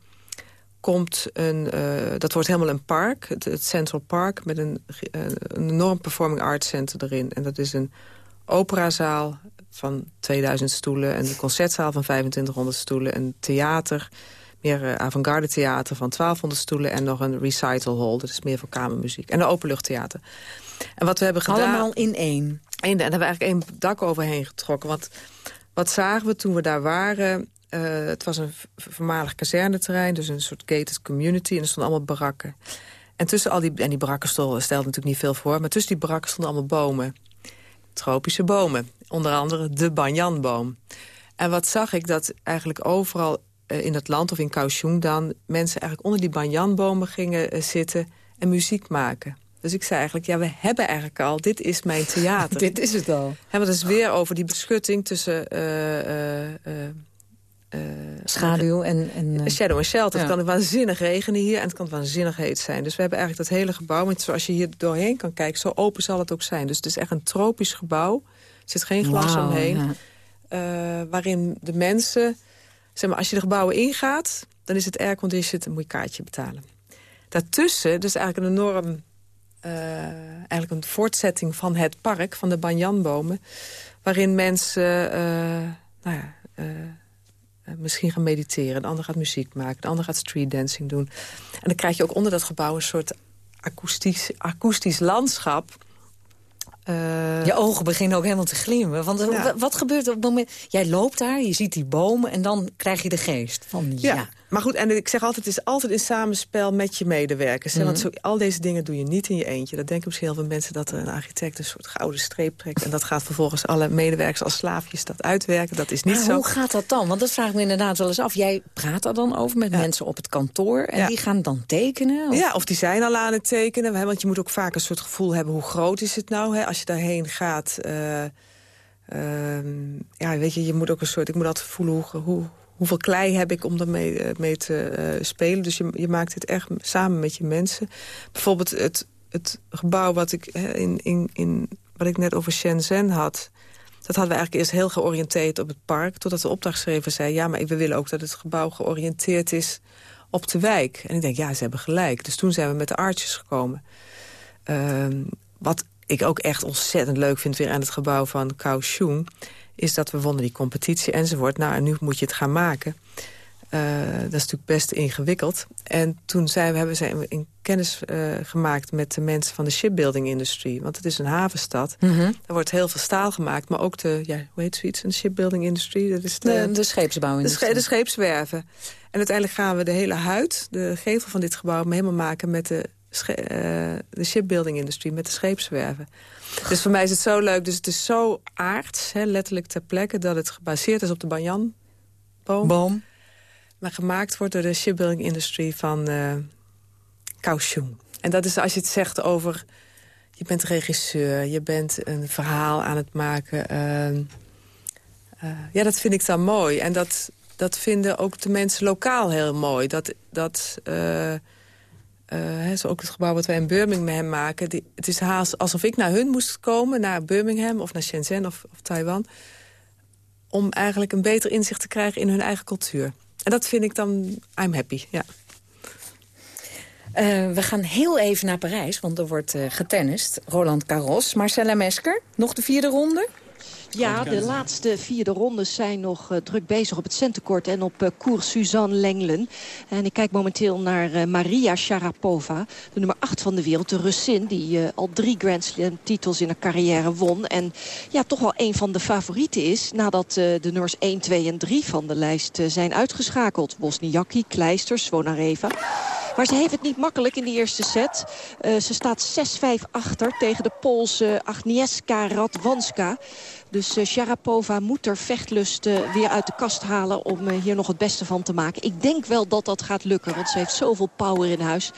komt een, uh, dat wordt helemaal een park, het, het Central Park... met een, een enorm performing arts center erin. En dat is een operazaal van 2000 stoelen... en een concertzaal van 2500 stoelen, een theater... meer uh, avant-garde theater van 1200 stoelen... en nog een recital hall, dat is meer voor kamermuziek. En een openluchttheater. En wat we hebben gedaan... Allemaal in één? En daar hebben we eigenlijk één dak overheen getrokken. Want wat zagen we toen we daar waren... Uh, het was een voormalig kazerneterrein, dus een soort gated community. En er stonden allemaal barakken. En tussen al die, en die barakken stelden natuurlijk niet veel voor... maar tussen die barakken stonden allemaal bomen. Tropische bomen. Onder andere de banyanboom. En wat zag ik? Dat eigenlijk overal uh, in het land, of in Kaohsiung dan... mensen eigenlijk onder die banyanbomen gingen uh, zitten en muziek maken. Dus ik zei eigenlijk, ja, we hebben eigenlijk al, dit is mijn theater. <laughs> dit is het al. En het is weer over die beschutting tussen Schaduw en... en shadow en shelter. ja. Het kan waanzinnig regenen hier en het kan waanzinnig heet zijn. Dus we hebben eigenlijk dat hele gebouw... met zoals je hier doorheen kan kijken, zo open zal het ook zijn. Dus het is echt een tropisch gebouw. Er zit geen glas omheen. ja. Eh, waarin de mensen... Zeg maar, als je de gebouwen ingaat, dan is het airconditioned... moet je kaartje betalen. Daartussen, dus eigenlijk een enorm... eh, eigenlijk een voortzetting van het park, van de banyanbomen... waarin mensen eh, nou ja, eh, eh, misschien gaan mediteren. De ander gaat muziek maken, de ander gaat street dancing doen. En dan krijg je ook onder dat gebouw een soort akoestisch, akoestisch landschap... Eh, Je ogen beginnen ook helemaal te glimmen. Want eh, Ja. wat gebeurt er op het moment... Jij loopt daar, je ziet die bomen en dan krijg je de geest van ja. Ja. Maar goed, en ik zeg altijd, het is altijd in samenspel met je medewerkers. hè, Want Mhm. zo, al deze dingen doe je niet in je eentje. Dat denken misschien heel veel mensen dat een architect een soort gouden streep trekt. En dat gaat vervolgens alle medewerkers als slaafjes dat uitwerken. Dat is niet Maar zo. hoe gaat dat dan? Want dat vraag ik me inderdaad wel eens af. Jij praat er dan over met mensen op het kantoor... en Ja. die gaan dan tekenen? Of? Ja, of die zijn al aan het tekenen. hè, Want je moet ook vaak een soort gevoel hebben... hoe groot is het nou, hè, als je daarheen gaat. eh, ehm, ja, weet je, je moet ook een soort... Ik moet altijd voelen hoe, hoe, hoeveel klei heb ik om ermee eh, mee te eh, spelen. Dus je, je maakt het echt samen met je mensen. Bijvoorbeeld het, het gebouw wat ik, in, in, in, wat ik net over Shenzhen had... Dat hadden we eigenlijk eerst heel georiënteerd op het park. Totdat de opdrachtgever zei... ja, maar we willen ook dat het gebouw georiënteerd is op de wijk. En ik denk, ja, ze hebben gelijk. Dus toen zijn we met de artjes gekomen. Ehm, wat ik ook echt ontzettend leuk vind weer aan het gebouw van Kaohsiung... is dat we wonnen die competitie enzovoort. Nou, en nu moet je het gaan maken. Eh, dat is natuurlijk best ingewikkeld. En toen zijn we, hebben we in kennis eh, gemaakt met de mensen van de shipbuilding-industrie. Want het is een havenstad. Mhm. Er wordt heel veel staal gemaakt, maar ook de, ja, hoe heet zoiets, een shipbuilding-industrie? Dat is De, de scheepsbouwindustrie. de, de scheepswerven. En uiteindelijk gaan we de hele huid, de gevel van dit gebouw... helemaal maken met de, de shipbuilding-industrie, met de scheepswerven. Dus voor mij is het zo leuk. Dus het is zo aards, hè, letterlijk ter plekke... dat het gebaseerd is op de banyanboom. Boom. Maar gemaakt wordt door de shipbuilding-industrie van eh Kaohsiung. En dat is als je het zegt over... je bent regisseur, je bent een verhaal aan het maken... ehm, eh, ja, dat vind ik dan mooi. En dat, dat vinden ook de mensen lokaal heel mooi. Dat, dat eh, hè, zo ook het gebouw wat wij in Birmingham maken... Die, het is haast alsof ik naar hun moest komen, naar Birmingham... of naar Shenzhen of, of Taiwan... om eigenlijk een beter inzicht te krijgen in hun eigen cultuur. En dat vind ik dan... I'm happy, ja. Eh, we gaan heel even naar Parijs, want er wordt eh getennist. Roland Garros, Marcella Mesker, nog de vierde ronde? Ja, de laatste vierde rondes zijn nog uh, druk bezig op het centenkort en op uh, koers Suzanne Lenglen. En ik kijk momenteel naar uh, Maria Sharapova, de nummer 8 van de wereld. De Russin die al drie Grand Slam titels in haar carrière won. En ja, toch wel een van de favorieten is nadat de nummers 1, 2 en 3 van de lijst zijn uitgeschakeld. Wozniacki, Kleister, Svonareva. Maar ze heeft het niet makkelijk in de eerste set. Ze staat 6-5 achter tegen de Poolse Agnieszka Radwanska. Dus uh, Sharapova moet er vechtlust uh, weer uit de kast halen om uh, hier nog het beste van te maken. Ik denk wel dat dat gaat lukken, want ze heeft zoveel power in huis.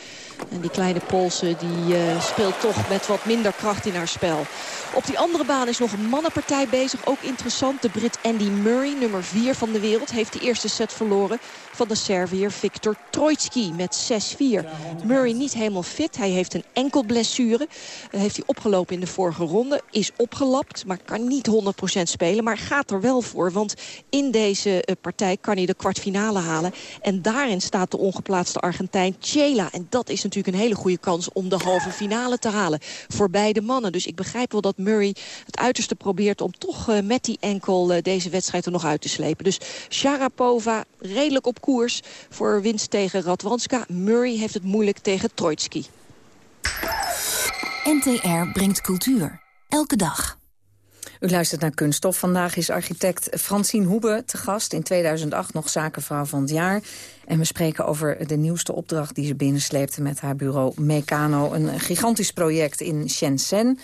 En die kleine Poolse die speelt toch met wat minder kracht in haar spel. Op die andere baan is nog een mannenpartij bezig. Ook interessant. De Brit Andy Murray, nummer 4 van de wereld, heeft de eerste set verloren van de Serviër Viktor Troitsky met 6-4. Murray niet helemaal fit. Hij heeft een enkel blessure. Heeft hij opgelopen in de vorige ronde. Is opgelapt, maar kan niet 100% spelen. Maar gaat er wel voor, want in deze uh, partij kan hij de kwartfinale halen. En daarin staat de ongeplaatste Argentijn Chela. En dat is natuurlijk een hele goede kans om de halve finale te halen. Voor beide mannen. Dus ik begrijp wel dat Murray het uiterste probeert om toch uh, met die enkel deze wedstrijd er nog uit te slepen. Dus Sharapova redelijk op koers voor winst tegen Radwanska. Murray heeft het moeilijk tegen Troitsky. NTR brengt cultuur. Elke dag. U luistert naar Kunststof. Vandaag is architect Francine Hoebe te gast. In 2008 nog zakenvrouw van het jaar. En we spreken over de nieuwste opdracht die ze binnensleepte met haar bureau Meccano. Een gigantisch project in Shenzhen.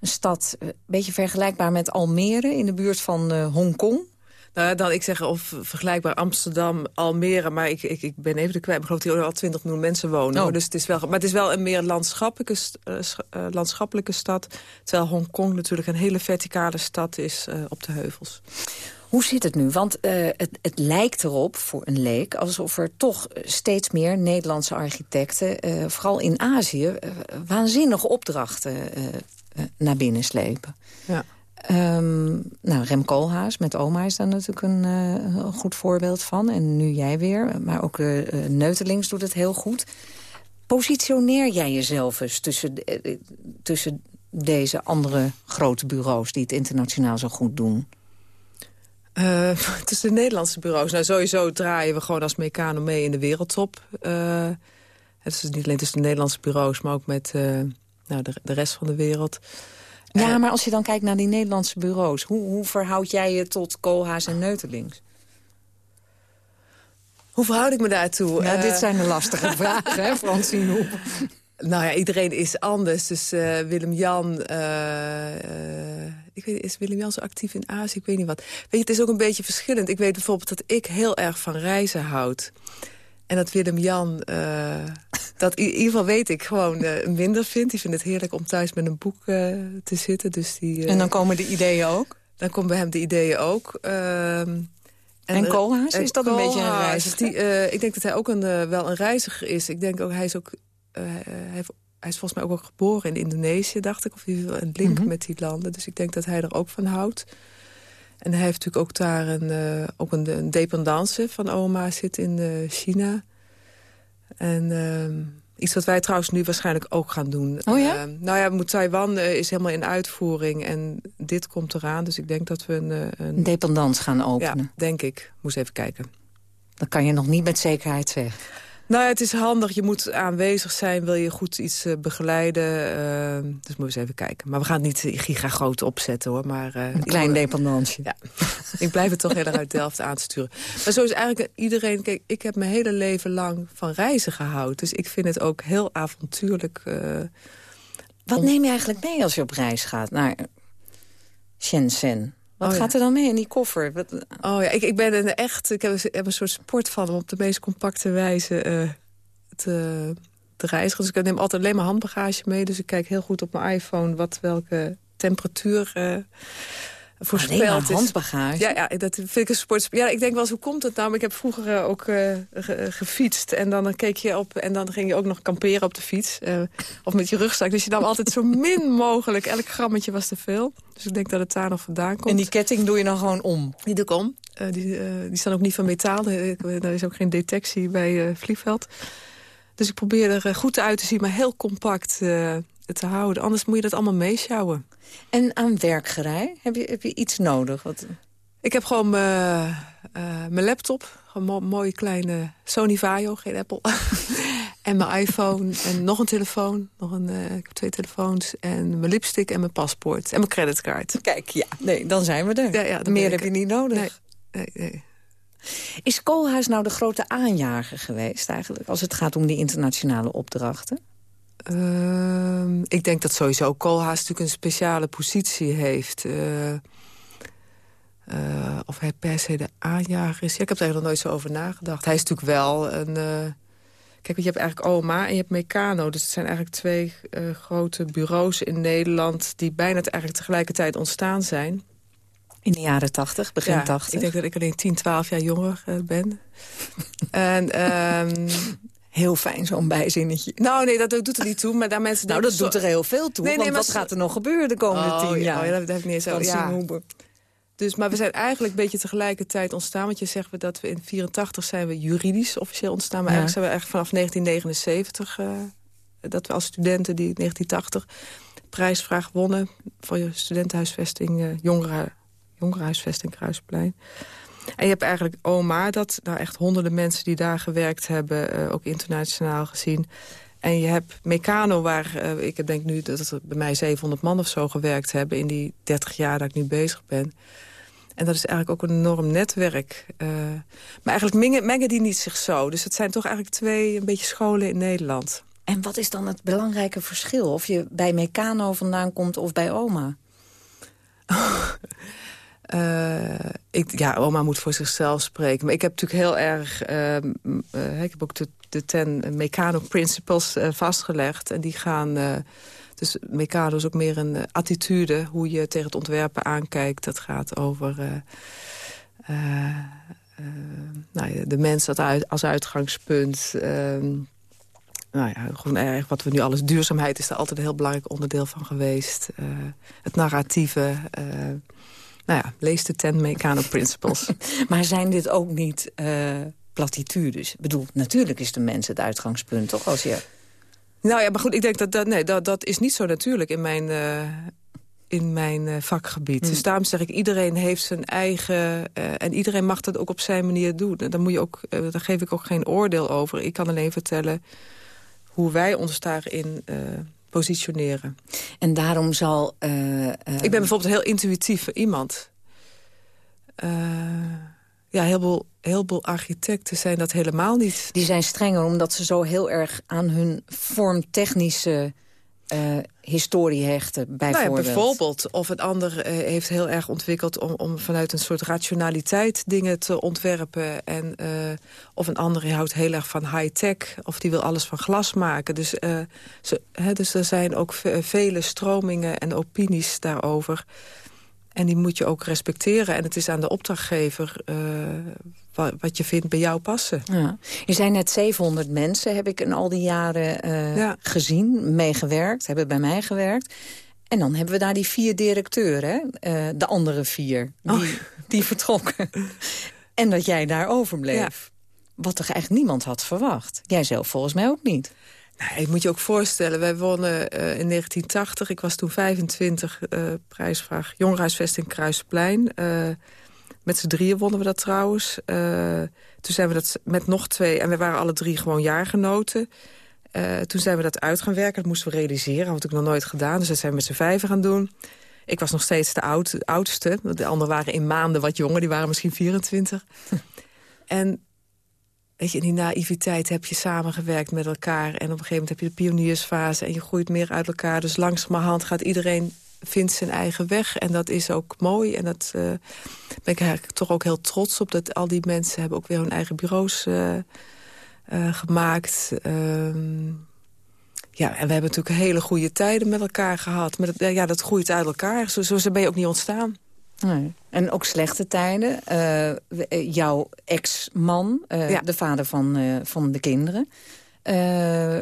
Een stad een beetje vergelijkbaar met Almere in de buurt van uh, Hongkong. Nou, dan ik zeg of vergelijkbaar Amsterdam, Almere, maar ik, ik, ik ben even de kwijt. Ik geloof dat er al 20 miljoen mensen wonen. Oh. Dus het is wel, maar het is wel een meer landschappelijke, uh, uh, landschappelijke stad. Terwijl Hongkong natuurlijk een hele verticale stad is uh, op de heuvels. Hoe zit het nu? Want eh, het, het, lijkt erop, voor een leek... alsof er toch steeds meer Nederlandse architecten... Uh, vooral in Azië, uh, waanzinnige opdrachten naar binnen slepen. Ja. Um, nou, Rem Koolhaas met oma is daar natuurlijk een, een, goed voorbeeld van. En nu jij weer. Maar ook Neutelings doet het heel goed. Positioneer jij jezelf eens tussen, tussen deze andere grote bureaus... die het internationaal zo goed doen? Uh, <laughs> tussen de Nederlandse bureaus. Nou, sowieso draaien we gewoon als Meccano mee in de wereldtop. Uh, het is niet alleen tussen de Nederlandse bureaus, maar ook met uh, nou, de, de, rest van de wereld. Ja, maar als je dan kijkt naar die Nederlandse bureaus... hoe, hoe verhoud jij je tot Koolhaas en Neutelings? Hoe verhoud ik me daartoe? Ja, dit zijn de lastige <laughs> vragen, hè, Francine Nou ja, iedereen is anders. Dus uh, Willem-Jan... Uh, ik weet, is Willem-Jan zo actief in Azië? Ik weet niet wat. Weet je, het is ook een beetje verschillend. Ik weet bijvoorbeeld dat ik heel erg van reizen houd. En dat Willem-Jan... dat in ieder geval weet ik gewoon minder vindt. Die vindt het heerlijk om thuis met een boek te zitten. Dus die, en dan komen de ideeën ook? Dan komen bij hem de ideeën ook. Ehm, en, en Koolhaas, is dat een beetje een reiziger? Die, uh, ik denk dat hij ook een, uh, wel een reiziger is. Ik denk ook, hij is ook uh, hij, hij, is volgens mij ook, ook geboren in Indonesië, dacht ik. Of hij een link mm -hmm. met die landen. Dus ik denk dat hij er ook van houdt. En hij heeft natuurlijk ook daar een, uh, ook een, een, dependance van oma zit in uh, China. En uh, iets wat wij trouwens nu waarschijnlijk ook gaan doen. Oh ja? nou ja, Taiwan is helemaal in uitvoering en dit komt eraan. Dus ik denk dat we een... Een, een dependance gaan openen. Ja, denk ik. Moest even kijken. Dat kan je nog niet met zekerheid zeggen. Nou, het is handig. Je moet aanwezig zijn. Wil je goed iets uh, begeleiden. Uh, dus moeten we eens even kijken. Maar we gaan het niet giga groot opzetten, hoor. Maar, uh, een klein dependantje. Ja. <laughs> ik blijf het toch heel erg uit Delft aan te sturen. Maar zo is eigenlijk iedereen... Kijk, ik heb mijn hele leven lang van reizen gehouden. Dus ik vind het ook heel avontuurlijk. Wat om... neem je eigenlijk mee als je op reis gaat? Naar Shenzhen. Wat oh, gaat er dan mee in die koffer? Wat... Oh ja, ik, ik ben een echt... Ik heb, heb, een soort sport van om op de meest compacte wijze uh, te, te reizigen. Dus ik neem altijd alleen maar handbagage mee. Dus ik kijk heel goed op mijn iPhone wat welke temperatuur... Uh, voorspeld handbagage? Ja, ja, dat vind ik een sport. Ja, ik denk wel eens, hoe komt het nou? Maar ik heb vroeger uh, ook uh, ge gefietst. En dan keek je op en dan ging je ook nog kamperen op de fiets. Uh, of met je rugzak. Dus je nam altijd zo <laughs> min mogelijk. Elk grammetje was te veel. Dus ik denk dat het daar nog vandaan komt. En die ketting doe je dan gewoon om? Die doe ik om. die, die staan ook niet van metaal. Er is ook geen detectie bij Vliegveld. Dus ik probeer er goed uit te zien, maar heel compact te houden. Anders moet je dat allemaal meeschouwen. En aan werkgerij? Heb je, heb je iets nodig? Wat... Ik heb gewoon mijn uh, laptop. Gewoon een mooie kleine Sony Vaio, geen Apple. <laughs> en mijn iPhone en nog een telefoon. Nog een, uh, ik heb twee telefoons. En mijn lipstick en mijn paspoort. En mijn creditcard. Kijk, ja, nee, dan zijn we er. Ja, ja, Meer heb je niet nodig. Nee, nee, nee. Is Koolhuis nou de grote aanjager geweest eigenlijk... als het gaat om die internationale opdrachten? Uh, ik denk dat sowieso Koolhaas natuurlijk een speciale positie heeft. Uh, uh, of hij per se de aanjager is. Ja, ik heb er eigenlijk nog nooit zo over nagedacht. Hij is natuurlijk wel een... Uh, kijk, je hebt eigenlijk OMA en je hebt Meccano. Dus het zijn eigenlijk twee grote bureaus in Nederland... die bijna eigenlijk tegelijkertijd ontstaan zijn. In de jaren 80, begin ja, 80. Ik denk dat ik alleen 10, 12 jaar jonger ben. <laughs> en... Um, Heel fijn, zo'n bijzinnetje. Nou, nee, dat doet er niet toe. Maar daar mensen nou, dat doet er heel veel toe. Nee, nee, want wat gaat er nog gebeuren de komende oh, tien jaar? Oh, ja, dat heb ik niet zo. Ja. Dus, maar we zijn eigenlijk een beetje tegelijkertijd ontstaan. Want je zegt dat we in 84 zijn we juridisch officieel ontstaan. Maar ja. eigenlijk zijn we eigenlijk vanaf 1979... Uh, dat we als studenten die 1980 prijsvraag wonnen... voor je studentenhuisvesting, uh, jongeren, jongerenhuisvesting Kruisplein. En je hebt eigenlijk OMA, dat nou echt honderden mensen die daar gewerkt hebben, uh, ook internationaal gezien. En je hebt Meccano, waar uh, ik denk nu dat er bij mij 700 man of zo gewerkt hebben... in die 30 jaar dat ik nu bezig ben. En dat is eigenlijk ook een enorm netwerk. Uh, maar eigenlijk mengen, mengen die niet zich zo. Dus het zijn toch eigenlijk twee een beetje scholen in Nederland. En wat is dan het belangrijke verschil? Of je bij Meccano vandaan komt of bij oma? <laughs> Uh, ik, ja, oma moet voor zichzelf spreken. Maar ik heb natuurlijk heel erg... Uh, uh, ik heb ook de, ten Meccano Principles vastgelegd. En die gaan... dus Meccano is ook meer een attitude. Hoe je tegen het ontwerpen aankijkt. Dat gaat over nou de mens als uitgangspunt. Ehm, nou ja, gewoon erg wat we nu alles... Duurzaamheid is er altijd een heel belangrijk onderdeel van geweest. het narratieve... nou ja, lees de Ten Meccano Principles. <laughs> maar zijn dit ook niet platitudes. Ik bedoel, natuurlijk is de mens het uitgangspunt, toch? Als je... Nou ja, maar goed, ik denk dat dat, nee, dat, dat is niet zo natuurlijk in mijn, uh, in mijn uh, vakgebied. Hmm. Dus daarom zeg ik, iedereen heeft zijn eigen... Uh, en iedereen mag dat ook op zijn manier doen. En daar, moet je ook, daar geef ik ook geen oordeel over. Ik kan alleen vertellen hoe wij ons daarin positioneren. En daarom zal... ik ben bijvoorbeeld heel intuïtief iemand ja, heel veel, heel veel architecten zijn dat helemaal niet. Die zijn strenger omdat ze zo heel erg aan hun vormtechnische uh, historie hechten, bijvoorbeeld. Nou bijvoorbeeld. Of een ander uh, heeft heel erg ontwikkeld om, om vanuit een soort rationaliteit dingen te ontwerpen. En, uh, of een ander houdt heel erg van high-tech. Of die wil alles van glas maken. Dus, ze, hè, dus er zijn ook vele stromingen en opinies daarover. En die moet je ook respecteren. En het is aan de opdrachtgever wat, je vindt bij jou passen. Ja. Je zijn net 700 mensen, heb ik in al die jaren uh, gezien, meegewerkt. Hebben bij mij gewerkt. En dan hebben we daar die vier directeuren, uh, de andere vier, die, oh. die vertrokken. en dat jij daar overbleef. Wat toch eigenlijk niemand had verwacht. Jij zelf volgens mij ook niet. Nou, je moet je ook voorstellen, wij wonnen uh, in 1980, ik was toen 25, uh, prijsvraag, jongerenhuisvesting Kruisplein. Uh, met z'n drieën wonnen we dat trouwens. toen zijn we dat met nog twee, en we waren alle drie gewoon jaargenoten. toen zijn we dat uit gaan werken, dat moesten we realiseren, had ik nog nooit gedaan. Dus dat zijn we met z'n vijven gaan doen. Ik was nog steeds de oud, oudste, de anderen waren in maanden wat jonger, die waren misschien 24. <laughs> en Weet je, in die naïviteit heb je samengewerkt met elkaar. En op een gegeven moment heb je de pioniersfase en je groeit meer uit elkaar. Dus langzamerhand gaat iedereen vindt zijn eigen weg. En dat is ook mooi. En dat uh, ben ik eigenlijk toch ook heel trots op. Dat al die mensen hebben ook weer hun eigen bureaus uh, uh, gemaakt. Ehm, ja, en we hebben natuurlijk hele goede tijden met elkaar gehad. Maar dat, ja, dat groeit uit elkaar. Zo, zo ben je ook niet ontstaan. Nee. En ook slechte tijden. Jouw ex-man, de vader van, van de kinderen,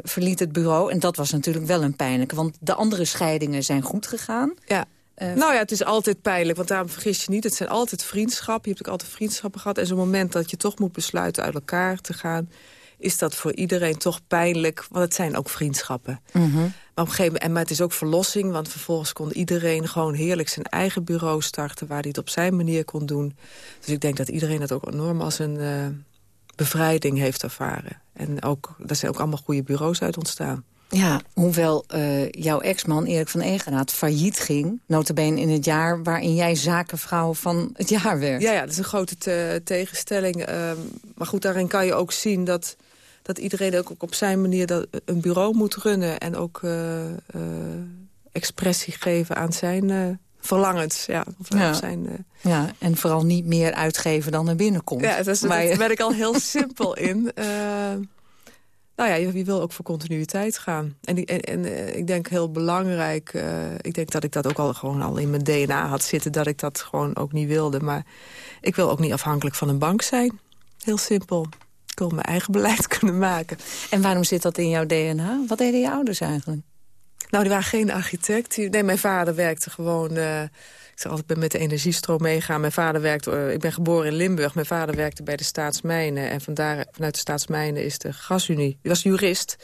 verliet het bureau. En dat was natuurlijk wel een pijnlijke. Want de andere scheidingen zijn goed gegaan. Ja. nou ja, het is altijd pijnlijk, want daarom vergis je niet. Het zijn altijd vriendschappen. Je hebt ook altijd vriendschappen gehad. En zo'n moment dat je toch moet besluiten uit elkaar te gaan is dat voor iedereen toch pijnlijk. Want het zijn ook vriendschappen. Mm -hmm. Maar, op een gegeven moment, en, maar het is ook verlossing. Want vervolgens kon iedereen gewoon heerlijk zijn eigen bureau starten... waar hij het op zijn manier kon doen. Dus ik denk dat iedereen dat ook enorm als een uh, bevrijding heeft ervaren. En ook, daar zijn ook allemaal goede bureaus uit ontstaan. Ja, hoewel uh, jouw ex-man Erik van Egeraat failliet ging... notabene in het jaar waarin jij zakenvrouw van het jaar werd. Ja, ja dat is een grote te tegenstelling. Uh, maar goed, daarin kan je ook zien dat dat iedereen ook op zijn manier dat een bureau moet runnen... en ook uh, uh, expressie geven aan zijn verlangens. Ja, ja. Zijn, ja, en vooral niet meer uitgeven dan er binnenkomt. Ja, dat is, maar, ben ik al heel <laughs> simpel in. nou ja, je, wil ook voor continuïteit gaan. En, en, en ik denk heel belangrijk... ik denk dat ik dat ook al gewoon al in mijn DNA had zitten... dat ik dat gewoon ook niet wilde. Maar ik wil ook niet afhankelijk van een bank zijn. Heel simpel ik wil mijn eigen <laughs> beleid kunnen maken. En waarom zit dat in jouw DNA? Wat deden je ouders eigenlijk? Nou, die waren geen architect. Nee, mijn vader werkte gewoon... Uh, ik zeg altijd, ben met de energiestroom meegaan. Mijn vader werkte, uh, ik ben geboren in Limburg. Mijn vader werkte bij de Staatsmijnen. En vandaar, vanuit de Staatsmijnen is de Gasunie... Die was jurist,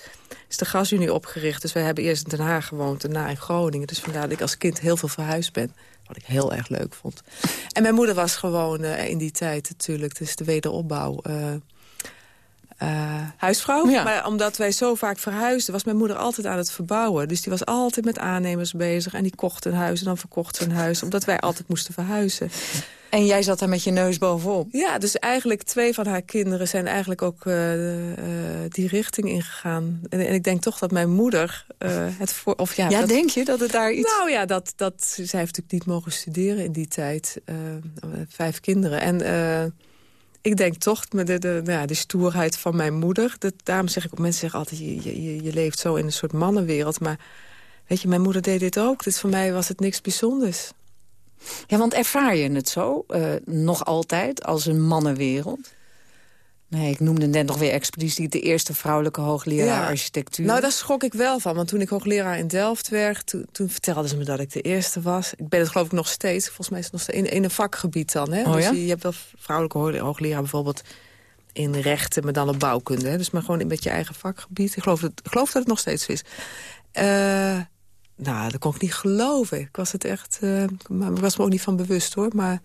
is de Gasunie opgericht. Dus wij hebben eerst in Den Haag gewoond daarna in Groningen. Dus vandaar dat ik als kind heel veel verhuisd ben. Wat ik heel erg leuk vond. En mijn moeder was gewoon uh, in die tijd natuurlijk... dus de wederopbouw... Uh, huisvrouw. Maar omdat wij zo vaak verhuisden, was mijn moeder altijd aan het verbouwen. Dus die was altijd met aannemers bezig. En die kocht een huis en dan verkocht ze een huis. Omdat wij altijd moesten verhuizen. En jij zat daar met je neus bovenop? Ja, dus eigenlijk twee van haar kinderen zijn eigenlijk ook uh, uh, die richting ingegaan. En, en, ik denk toch dat mijn moeder het voor... Of ja, ja denk je dat het daar iets... Nou ja, dat, dat, zij heeft natuurlijk niet mogen studeren in die tijd. vijf kinderen. En ik denk toch met de, nou ja, de stoerheid van mijn moeder. Dat, daarom zeg ik ook, mensen zeggen altijd, je, je, je leeft zo in een soort mannenwereld. Maar weet je, mijn moeder deed dit ook. Dus voor mij was het niks bijzonders. Ja, want ervaar je het zo, uh, nog altijd, als een mannenwereld? Nee, ik noemde net nog weer expliciet de eerste vrouwelijke hoogleraar architectuur. Nou, daar schrok ik wel van. Want toen ik hoogleraar in Delft werd, toen, toen vertelden ze me dat ik de eerste was. Ik ben het geloof ik nog steeds. Volgens mij is het nog steeds in, in een vakgebied dan. Hè? Oh, dus je, je, hebt wel vrouwelijke hoogleraar bijvoorbeeld in rechten, maar dan op bouwkunde. Hè? Dus maar gewoon met je eigen vakgebied. Ik geloof dat, ik geloof dat het nog steeds is. Uh, nou, dat kon ik niet geloven. Ik was het echt, uh, maar ik was me ook niet van bewust hoor. Maar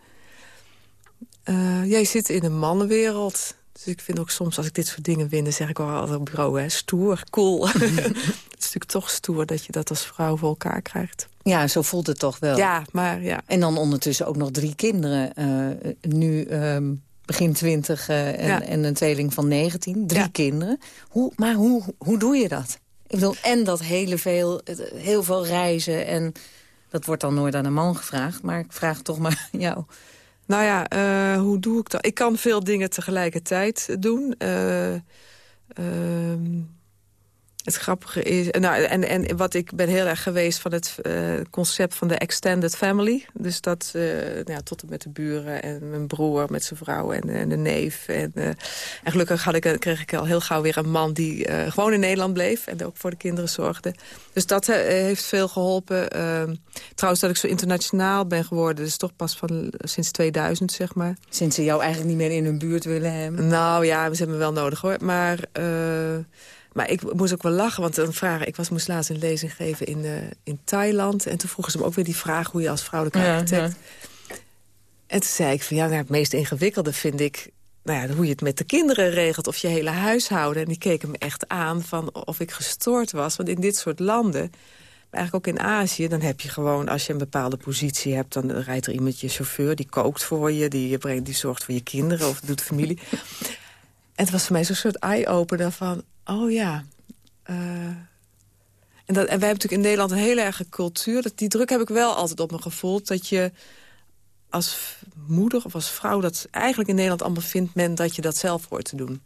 uh, jij zit in een mannenwereld. Dus ik vind ook soms, als ik dit soort dingen win... dan zeg ik wel altijd op bureau, hè, stoer, cool. <laughs> het is natuurlijk toch stoer dat je dat als vrouw voor elkaar krijgt. Ja, zo voelt het toch wel. Ja, maar ja. En dan ondertussen ook nog drie kinderen. Uh, nu um, begin twintig uh, en, Ja. en een tweeling van 19. Drie Ja. kinderen. Hoe, maar hoe, hoe doe je dat? Ik bedoel, en dat hele veel, heel veel reizen. En dat wordt dan nooit aan een man gevraagd. Maar ik vraag toch maar <laughs> jou. Nou ja, eh, hoe doe ik dat? Ik kan veel dingen tegelijkertijd doen. Ehm, het grappige is... Nou, en, en wat ik ben heel erg geweest van het eh, concept van de extended family. Dus dat ja, tot en met de buren en mijn broer met zijn vrouw en, en de neef. En, eh, en gelukkig had ik, kreeg ik al heel gauw weer een man die gewoon in Nederland bleef. En ook voor de kinderen zorgde. Dus dat heeft veel geholpen. Ehm, trouwens dat ik zo internationaal ben geworden. Dus toch pas van sinds 2000, zeg maar. Sinds ze jou eigenlijk niet meer in hun buurt willen hebben. Nou ja, ze hebben me wel nodig hoor. Maar, maar ik moest ook wel lachen, want dan vragen... Ik was, moest laatst een lezing geven in, eh, in Thailand. En toen vroegen ze me ook weer die vraag hoe je als vrouwelijke Ja, architect... En toen zei ik van ja, nou, het meest ingewikkelde vind ik... Nou ja, hoe je het met de kinderen regelt of je hele huishouden. En die keken me echt aan van of ik gestoord was. Want in dit soort landen, maar eigenlijk ook in Azië... dan heb je gewoon, als je een bepaalde positie hebt... dan rijdt er iemand je chauffeur, die kookt voor je... die, brengt, die zorgt voor je kinderen of doet familie. <laughs> en het was voor mij zo'n soort eye-opener van... oh ja... eh, en, dat, en wij hebben natuurlijk in Nederland een hele erge cultuur. Dat, die druk heb ik wel altijd op me gevoeld. Dat je als moeder of als vrouw... dat eigenlijk in Nederland allemaal vindt men dat je dat zelf hoort te doen.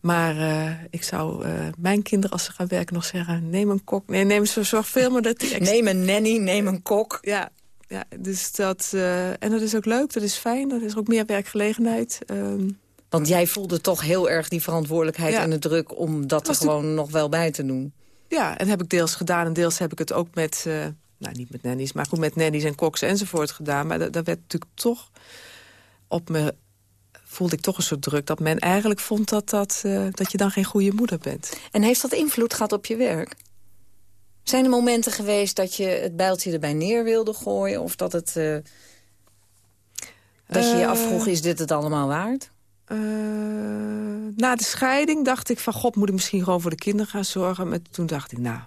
Maar eh, ik zou eh, mijn kinderen, als ze gaan werken, nog zeggen... neem een kok. Nee, neem zo zorg veel maar dat die... <laughs> Neem een nanny, neem een kok. Ja, ja dus dat... eh, en dat is ook leuk, dat is fijn. Dat is ook meer werkgelegenheid. Ehm, Want jij voelde toch heel erg die verantwoordelijkheid Ja. en de druk... om dat er de- gewoon nog wel bij te doen. Ja, en heb ik deels gedaan. En deels heb ik het ook met, eh, nou niet met nannies, maar goed met nannies en koks enzovoort gedaan. Maar da- daar werd natuurlijk toch op me, voelde ik toch een soort druk dat men eigenlijk vond dat, dat, eh, dat je dan geen goede moeder bent. En heeft dat invloed gehad op je werk? Zijn er momenten geweest dat je het bijltje erbij neer wilde gooien? Of dat, het, eh, dat je je afvroeg, is dit het allemaal waard? Eh, na de scheiding dacht ik van... god, moet ik misschien gewoon voor de kinderen gaan zorgen? Maar toen dacht ik, nou...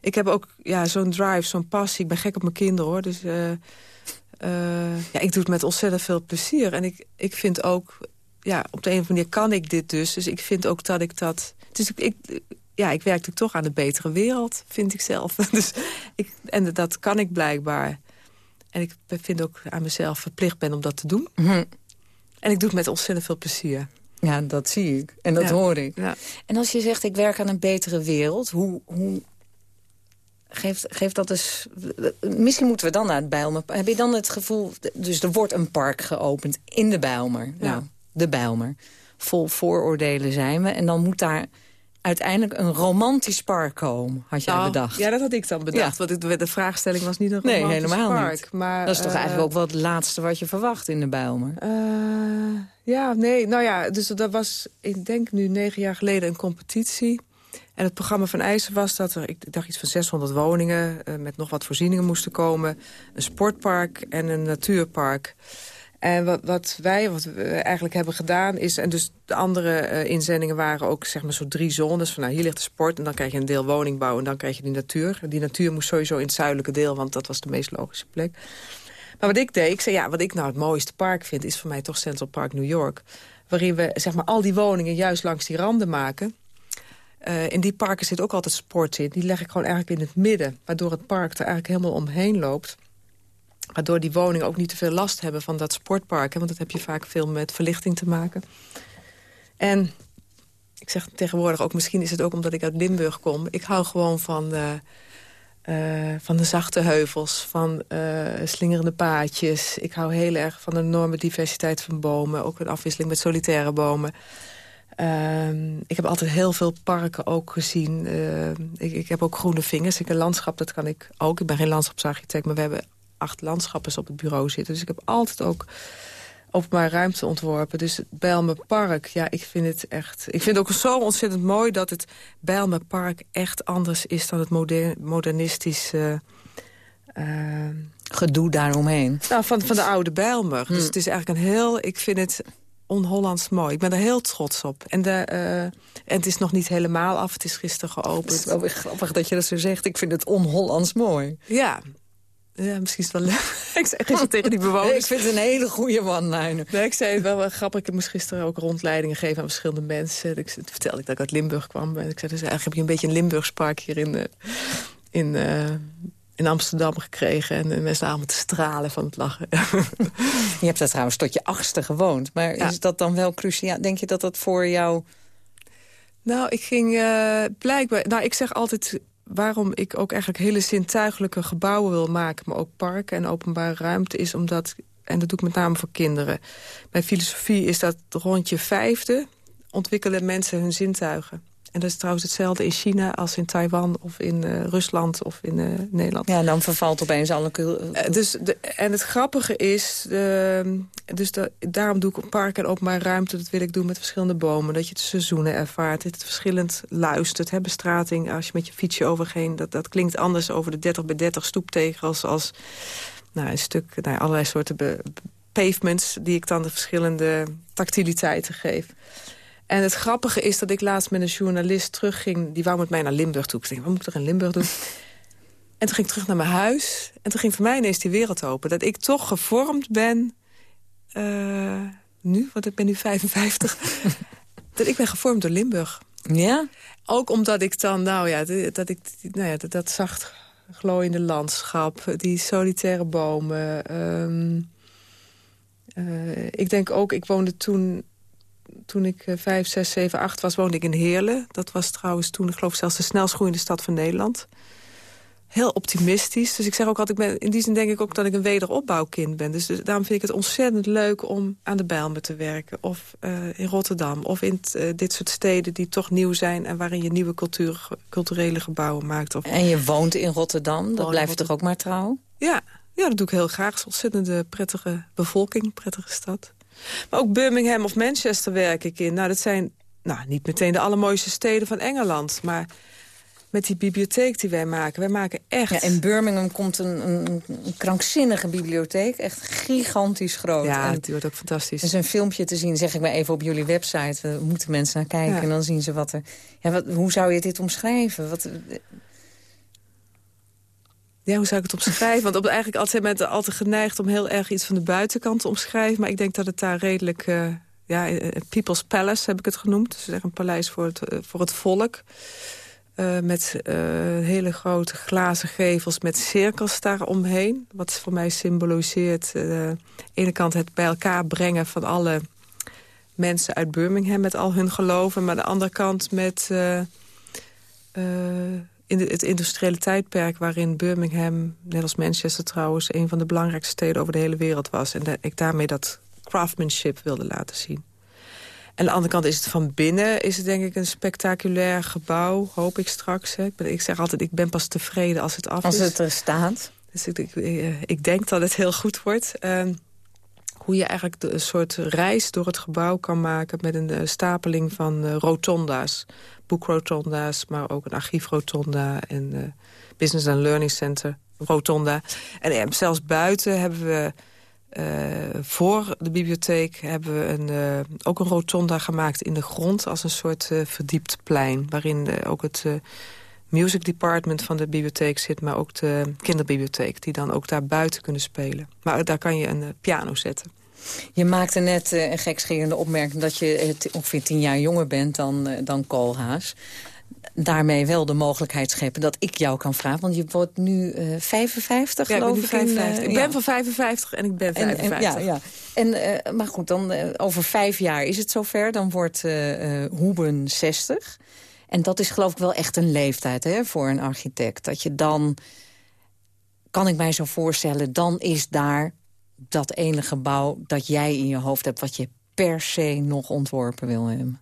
Ik heb ook ja, zo'n drive, zo'n passie. Ik ben gek op mijn kinderen, hoor. Dus eh, eh, ja, ik doe het met ontzettend veel plezier. En ik, ik vind ook... Ja, op de een of andere manier kan ik dit dus. Dus ik vind ook dat ik dat... Dus ik, ja, ik werk natuurlijk toch aan de betere wereld, vind ik zelf. <laughs> dus ik, en dat kan ik blijkbaar. En ik vind ook aan mezelf verplicht ben om dat te doen. En ik doe het met ontzettend veel plezier. Ja, dat zie ik. En dat Ja. hoor ik. Ja. En als je zegt, ik werk aan een betere wereld... hoe, hoe geeft, geeft dat dus... Misschien moeten we dan naar het Bijlmer. Heb je dan het gevoel... Dus er wordt een park geopend in de Bijlmer. Ja. Nou, de Bijlmer. Vol vooroordelen zijn we. En dan moet daar uiteindelijk een romantisch park komen, had jij Nou, bedacht. Ja, dat had ik dan bedacht. Want het- de vraagstelling was niet een Nee, romantisch helemaal park. niet. Maar, dat is toch eh, eigenlijk ook wel het laatste wat je verwacht in de Bijlmer? eh, ja, nee, nou ja, dus dat was, ik denk nu negen jaar geleden een competitie. En het programma van Eisen was dat er, ik dacht iets van 600 woningen... eh, met nog wat voorzieningen moesten komen. Een sportpark en een natuurpark. En wat, wat wij wat eigenlijk hebben gedaan is... en dus de andere eh, inzendingen waren ook zeg maar zo drie zones. Van, nou, hier ligt de sport en dan krijg je een deel woningbouw... en dan krijg je die natuur. Die natuur moest sowieso in het zuidelijke deel... want dat was de meest logische plek. Maar wat ik deed, ik zei ja, wat ik nou het mooiste park vind... is voor mij toch Central Park New York. Waarin we zeg maar al die woningen juist langs die randen maken... Eh, in die parken zit ook altijd sport in. Die leg ik gewoon eigenlijk in het midden. Waardoor het park er eigenlijk helemaal omheen loopt. Waardoor die woningen ook niet te veel last hebben van dat sportpark. Hè, want dat heb je vaak veel met verlichting te maken. En ik zeg tegenwoordig ook, misschien is het ook omdat ik uit Limburg kom. Ik hou gewoon van, eh, van de zachte heuvels, van slingerende paadjes. Ik hou heel erg van de enorme diversiteit van bomen. Ook een afwisseling met solitaire bomen. Ehm, ik heb altijd heel veel parken ook gezien. ik, ik, heb ook groene vingers. Ik een landschap, dat kan ik ook. Ik ben geen landschapsarchitect, maar we hebben acht landschappen op het bureau zitten. Dus ik heb altijd ook openbaar ruimte ontworpen. Dus het Bijlmerpark, ja, ik vind het echt... Ik vind het ook zo ontzettend mooi dat het Bijlmerpark echt anders is... dan het modernistische... Uh, Gedoe daaromheen. Nou, van, van de oude Bijlmer. Dus hm. het is eigenlijk een heel... Ik vind het on-Hollands mooi. Ik ben er heel trots op. En, de, uh, en het is nog niet helemaal af. Het is gisteren geopend. Het is wel weer grappig dat je dat zo zegt. Ik vind het on-Hollands mooi. Ja, ja, misschien is het wel leuk. <laughs> ik gisteren tegen die bewoners... ik vind het een hele goede one-liner. Nee, ik zei het wel, wel grappig. Ik moest gisteren ook rondleidingen geven aan verschillende mensen. Ik vertelde ik dat ik uit Limburg kwam. En ik zei, dus eigenlijk heb je een beetje een Limburgs park hier in, uh, in, uh, in Amsterdam gekregen. En de mensen allemaal te stralen van het lachen. <laughs> je hebt daar trouwens tot je achtste gewoond. Maar is dat dan wel cruciaal? Denk je dat dat voor jou... Nou, ik ging uh, blijkbaar... Nou, ik zeg altijd waarom ik ook eigenlijk hele zintuigelijke gebouwen wil maken... maar ook parken en openbare ruimte is omdat... en dat doe ik met name voor kinderen. Bij filosofie is dat rond je vijfde... ontwikkelen mensen hun zintuigen. En dat is trouwens hetzelfde in China als in Taiwan of in uh, Rusland of in uh, Nederland. Ja, dan vervalt opeens alle... Uh, dus de, en het grappige is, uh, dus de, daarom doe ik een park en openbare ruimte. Dat wil ik doen met verschillende bomen. Dat je de seizoenen ervaart, het verschillend luistert. Hè, bestrating, als je met je fietsje overheen... Dat, dat klinkt anders over de 30 bij 30 stoeptegels als nou, een stuk... Nou, allerlei soorten pavements die ik dan de verschillende tactiliteiten geef. En het grappige is dat ik laatst met een journalist terugging... die wou met mij naar Limburg toe. Ik dacht, wat moet ik er in Limburg doen? <laughs> en toen ging ik terug naar mijn huis. En toen ging voor mij ineens die wereld open. Dat ik toch gevormd ben... Uh, nu, want ik ben nu 55. <laughs> dat ik ben gevormd door Limburg. Ja? Ook omdat ik dan, nou ja, dat, ik, nou ja, dat, dat zacht glooiende landschap... die solitaire bomen... Um, uh, ik denk ook, ik woonde toen toen ik 5, 6, 7, 8 was, woonde ik in Heerlen. Dat was trouwens toen, ik geloof zelfs de snelst groeiende stad van Nederland. Heel optimistisch. Dus ik zeg ook altijd, ik ben, in die zin denk ik ook dat ik een wederopbouwkind ben. Dus, dus daarom vind ik het ontzettend leuk om aan de Bijlmer te werken. Of uh, in Rotterdam. Of in uh, dit soort steden die toch nieuw zijn... en waarin je nieuwe cultuur, culturele gebouwen maakt. Of, en je woont in Rotterdam, dat blijft toch ook maar trouw? Ja, ja, dat doe ik heel graag. Het is een ontzettende prettige bevolking, prettige stad. Maar ook Birmingham of Manchester werk ik in. Nou, dat zijn nou, niet meteen de allermooiste steden van Engeland. Maar met die bibliotheek die wij maken. Wij maken echt... Ja, in Birmingham komt een, een, krankzinnige bibliotheek. Echt gigantisch groot. Ja, en die wordt ook fantastisch. Er is een filmpje te zien, zeg ik maar even op jullie website. Daar moeten mensen naar kijken en dan zien ze wat er... Ja, wat, hoe zou je dit omschrijven? Wat, ja, hoe zou ik het omschrijven? Want op, eigenlijk altijd mensen altijd geneigd om heel erg iets van de buitenkant te omschrijven. Maar ik denk dat het daar redelijk... Uh, ja, eh, People's Palace heb ik het genoemd. Dus een paleis voor het, voor het volk. Met hele grote glazen gevels met cirkels daaromheen. Wat voor mij symboliseert... aan de ene kant het bij elkaar brengen van alle mensen uit Birmingham... met al hun geloven. Maar aan de andere kant met in het industriële tijdperk waarin Birmingham, net als Manchester trouwens... een van de belangrijkste steden over de hele wereld was. En dat ik daarmee dat craftsmanship wilde laten zien. En aan de andere kant is het van binnen, is het denk ik een spectaculair gebouw, hoop ik straks. Hè. Ik, ben, ik zeg altijd, ik ben pas tevreden als het af is. Als het er staat. Dus ik, ik, ik, denk dat het heel goed wordt. Uh, hoe je eigenlijk een soort reis door het gebouw kan maken... met een uh, stapeling van uh, rotonda's boekrotonda's, maar ook een archiefrotonda en uh, Business and Learning Center rotonda. En uh, zelfs buiten hebben we uh, voor de bibliotheek hebben we een, ook een rotonda gemaakt in de grond als een soort verdiept plein, waarin ook het music department van de bibliotheek zit, maar ook de kinderbibliotheek, die dan ook daar buiten kunnen spelen. Maar daar kan je een piano zetten. Je maakte net uh, een gekscherende opmerking dat je ongeveer tien jaar jonger bent dan, uh, dan Koolhaas. Daarmee wel de mogelijkheid scheppen dat ik jou kan vragen. Want je wordt nu uh, 55, ja, geloof ik. 55. ik ben van 55 en ik ben 55. En, en, ja, ja. En, maar goed, dan over vijf jaar is het zover. Dan wordt Hoeben 60. En dat is geloof ik wel echt een leeftijd hè, voor een architect. Dat je dan, kan ik mij zo voorstellen... dan is daar dat ene gebouw dat jij in je hoofd hebt... wat je per se nog ontworpen wil hebben.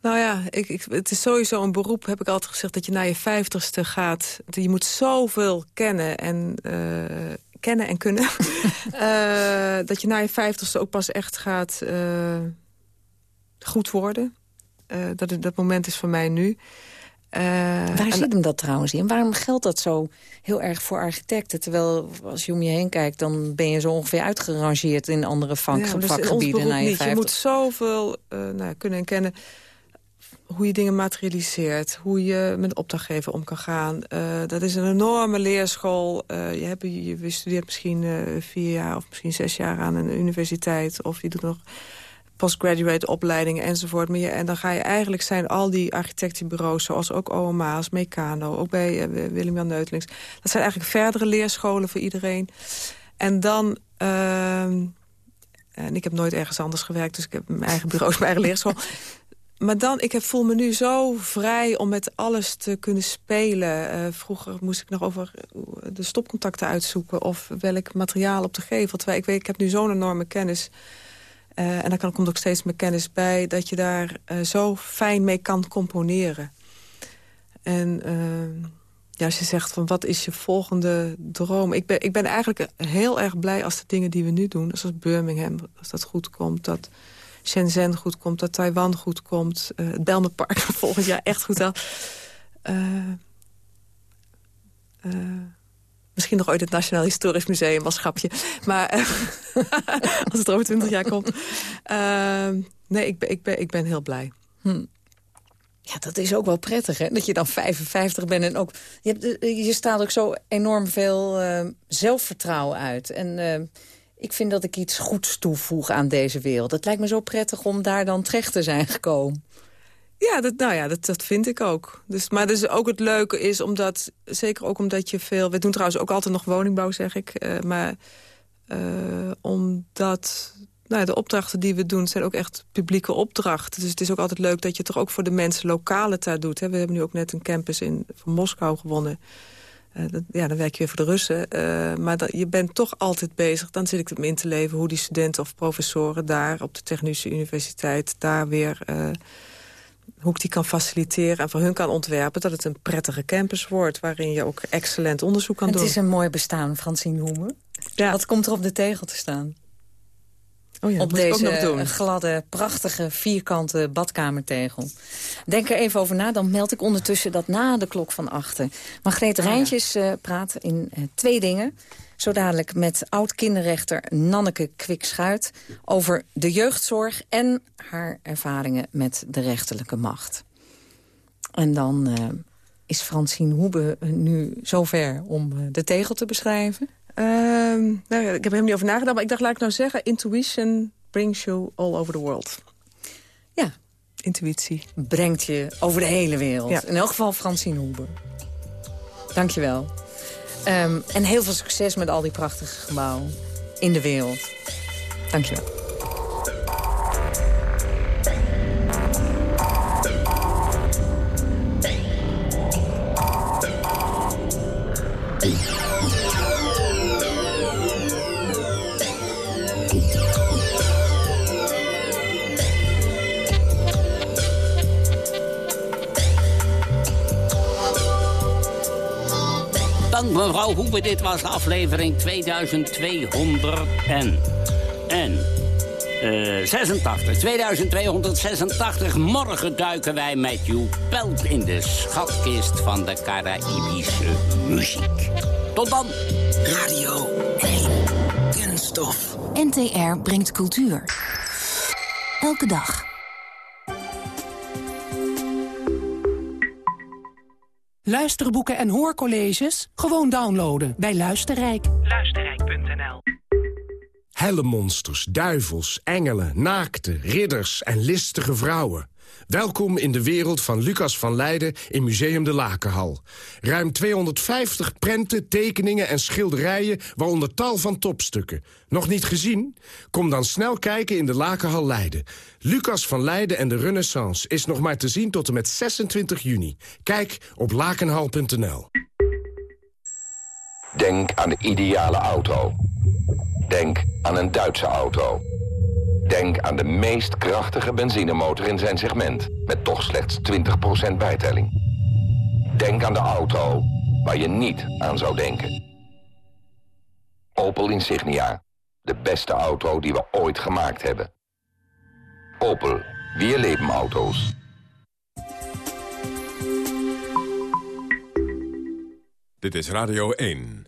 Nou ja, ik, ik, het is sowieso een beroep, heb ik altijd gezegd... dat je naar je vijftigste gaat. Je moet zoveel kennen en, uh, kennen en kunnen. uh, <laughs> dat je na je vijftigste ook pas echt gaat uh, goed worden. dat, dat moment is voor mij nu. Waar zit hem dat trouwens in? Waarom geldt dat zo heel erg voor architecten? Terwijl als je om je heen kijkt, dan ben je zo ongeveer uitgerangeerd in andere vak, ja, dus vakgebieden. Na je, je moet zoveel nou, kunnen en kennen hoe je dingen materialiseert, hoe je met opdrachtgever om kan gaan. Uh, dat is een enorme leerschool. Uh, je, hebt, je, je, studeert misschien uh, vier jaar of misschien zes jaar aan een universiteit... of je doet nog postgraduate opleidingen enzovoort. Je, en dan ga je eigenlijk zijn al die architectenbureaus... zoals ook OMA's, Meccano, ook bij Willem-Jan Neutelings... dat zijn eigenlijk verdere leerscholen voor iedereen. En dan... Ehm, en ik heb nooit ergens anders gewerkt, dus ik heb mijn eigen bureaus, <laughs> mijn eigen leerschool maar dan, ik heb, voel me nu zo vrij om met alles te kunnen spelen. Uh, vroeger moest ik nog over de stopcontacten uitzoeken... of welk materiaal op te geven. Terwijl ik weet, ik heb nu zo'n enorme kennis... Uh, en dan komt ook steeds meer kennis bij... dat je daar uh, zo fijn mee kan componeren. En ja, als je zegt van wat is je volgende droom... Ik ben, ik ben eigenlijk heel erg blij als de dingen die we nu doen... zoals Birmingham, als dat goed komt... dat Shenzhen goed komt, dat Taiwan goed komt. Uh, het <laughs> volgend jaar echt goed aan. Misschien nog ooit het Nationaal Historisch Museum als grapje. Maar <laughs> als het over twintig jaar komt. nee, ik ben, ik, ben, ik ben heel blij. Hm. Ja, dat is ook wel prettig, hè? Dat je dan 55 bent en ook... Je, hebt, je staat ook zo enorm veel zelfvertrouwen uit. En ik vind dat ik iets goeds toevoeg aan deze wereld. Het lijkt me zo prettig om daar dan terecht te zijn gekomen. Ja, dat, nou ja, dat, dat vind ik ook. Dus, maar dus ook het leuke is, omdat, zeker ook omdat je veel... We doen trouwens ook altijd nog woningbouw, zeg ik. Uh, maar uh, omdat nou, de opdrachten die we doen zijn ook echt publieke opdrachten. Dus het is ook altijd leuk dat je toch ook voor de mensen lokaal het daar doet. Hè. We hebben nu ook net een campus in, van Moskou gewonnen... Uh, dat, ja, dan werk je weer voor de Russen. Maar je bent toch altijd bezig. Dan zit ik hem in te leven hoe die studenten of professoren daar op de Technische Universiteit... daar weer hoe ik die kan faciliteren en voor hun kan ontwerpen... dat het een prettige campus wordt waarin je ook excellent onderzoek kan het doen. Het is een mooi bestaan, Francine Hoemen. Ja. Wat komt er op de tegel te staan? Oh ja, op deze gladde, prachtige, vierkante badkamertegel. Denk er even over na, dan meld ik ondertussen dat na de klok van achter. Margreet oh, Rijntjes uh, praat in uh, twee dingen. Zo dadelijk met oud-kinderrechter Nanneke Kwikschuit... over de jeugdzorg en haar ervaringen met de rechterlijke macht. En dan uh, is Francine Hoebe nu zover om de tegel te beschrijven. Ehm, nou ja, ik heb er helemaal niet over nagedacht, maar ik dacht, laat ik nou zeggen... intuition brings you all over the world. Ja. Intuïtie. Brengt je over de hele wereld. Ja. In elk geval Francine Hoeber. Dank je wel. Um, en heel veel succes met al die prachtige gebouwen in de wereld. Dank mevrouw Hoebe. Dit was aflevering 2200 en... en uh, 86, 2286. Morgen duiken wij met Joep Pelt in de schatkist van de Caraïbische muziek. Tot dan. Radio 1. Kunststof. NTR brengt cultuur. Elke dag. Luisterboeken en hoorcolleges? Gewoon downloaden bij Luisterrijk. Luisterrijk.nl Helle monsters, duivels, engelen, naakte, ridders en listige vrouwen. Welkom in de wereld van Lucas van Leiden in Museum de Lakenhal. Ruim 250 prenten, tekeningen en schilderijen, waaronder tal van topstukken. Nog niet gezien? Kom dan snel kijken in de Lakenhal Leiden. Lucas van Leiden en de Renaissance is nog maar te zien tot en met 26 juni. Kijk op lakenhal.nl. Denk aan de ideale auto. Denk aan een Duitse auto. Denk aan de meest krachtige benzinemotor in zijn segment... met toch slechts 20% bijtelling. Denk aan de auto waar je niet aan zou denken. Opel Insignia. De beste auto die we ooit gemaakt hebben. Opel. Weer leven auto's. Dit is Radio 1.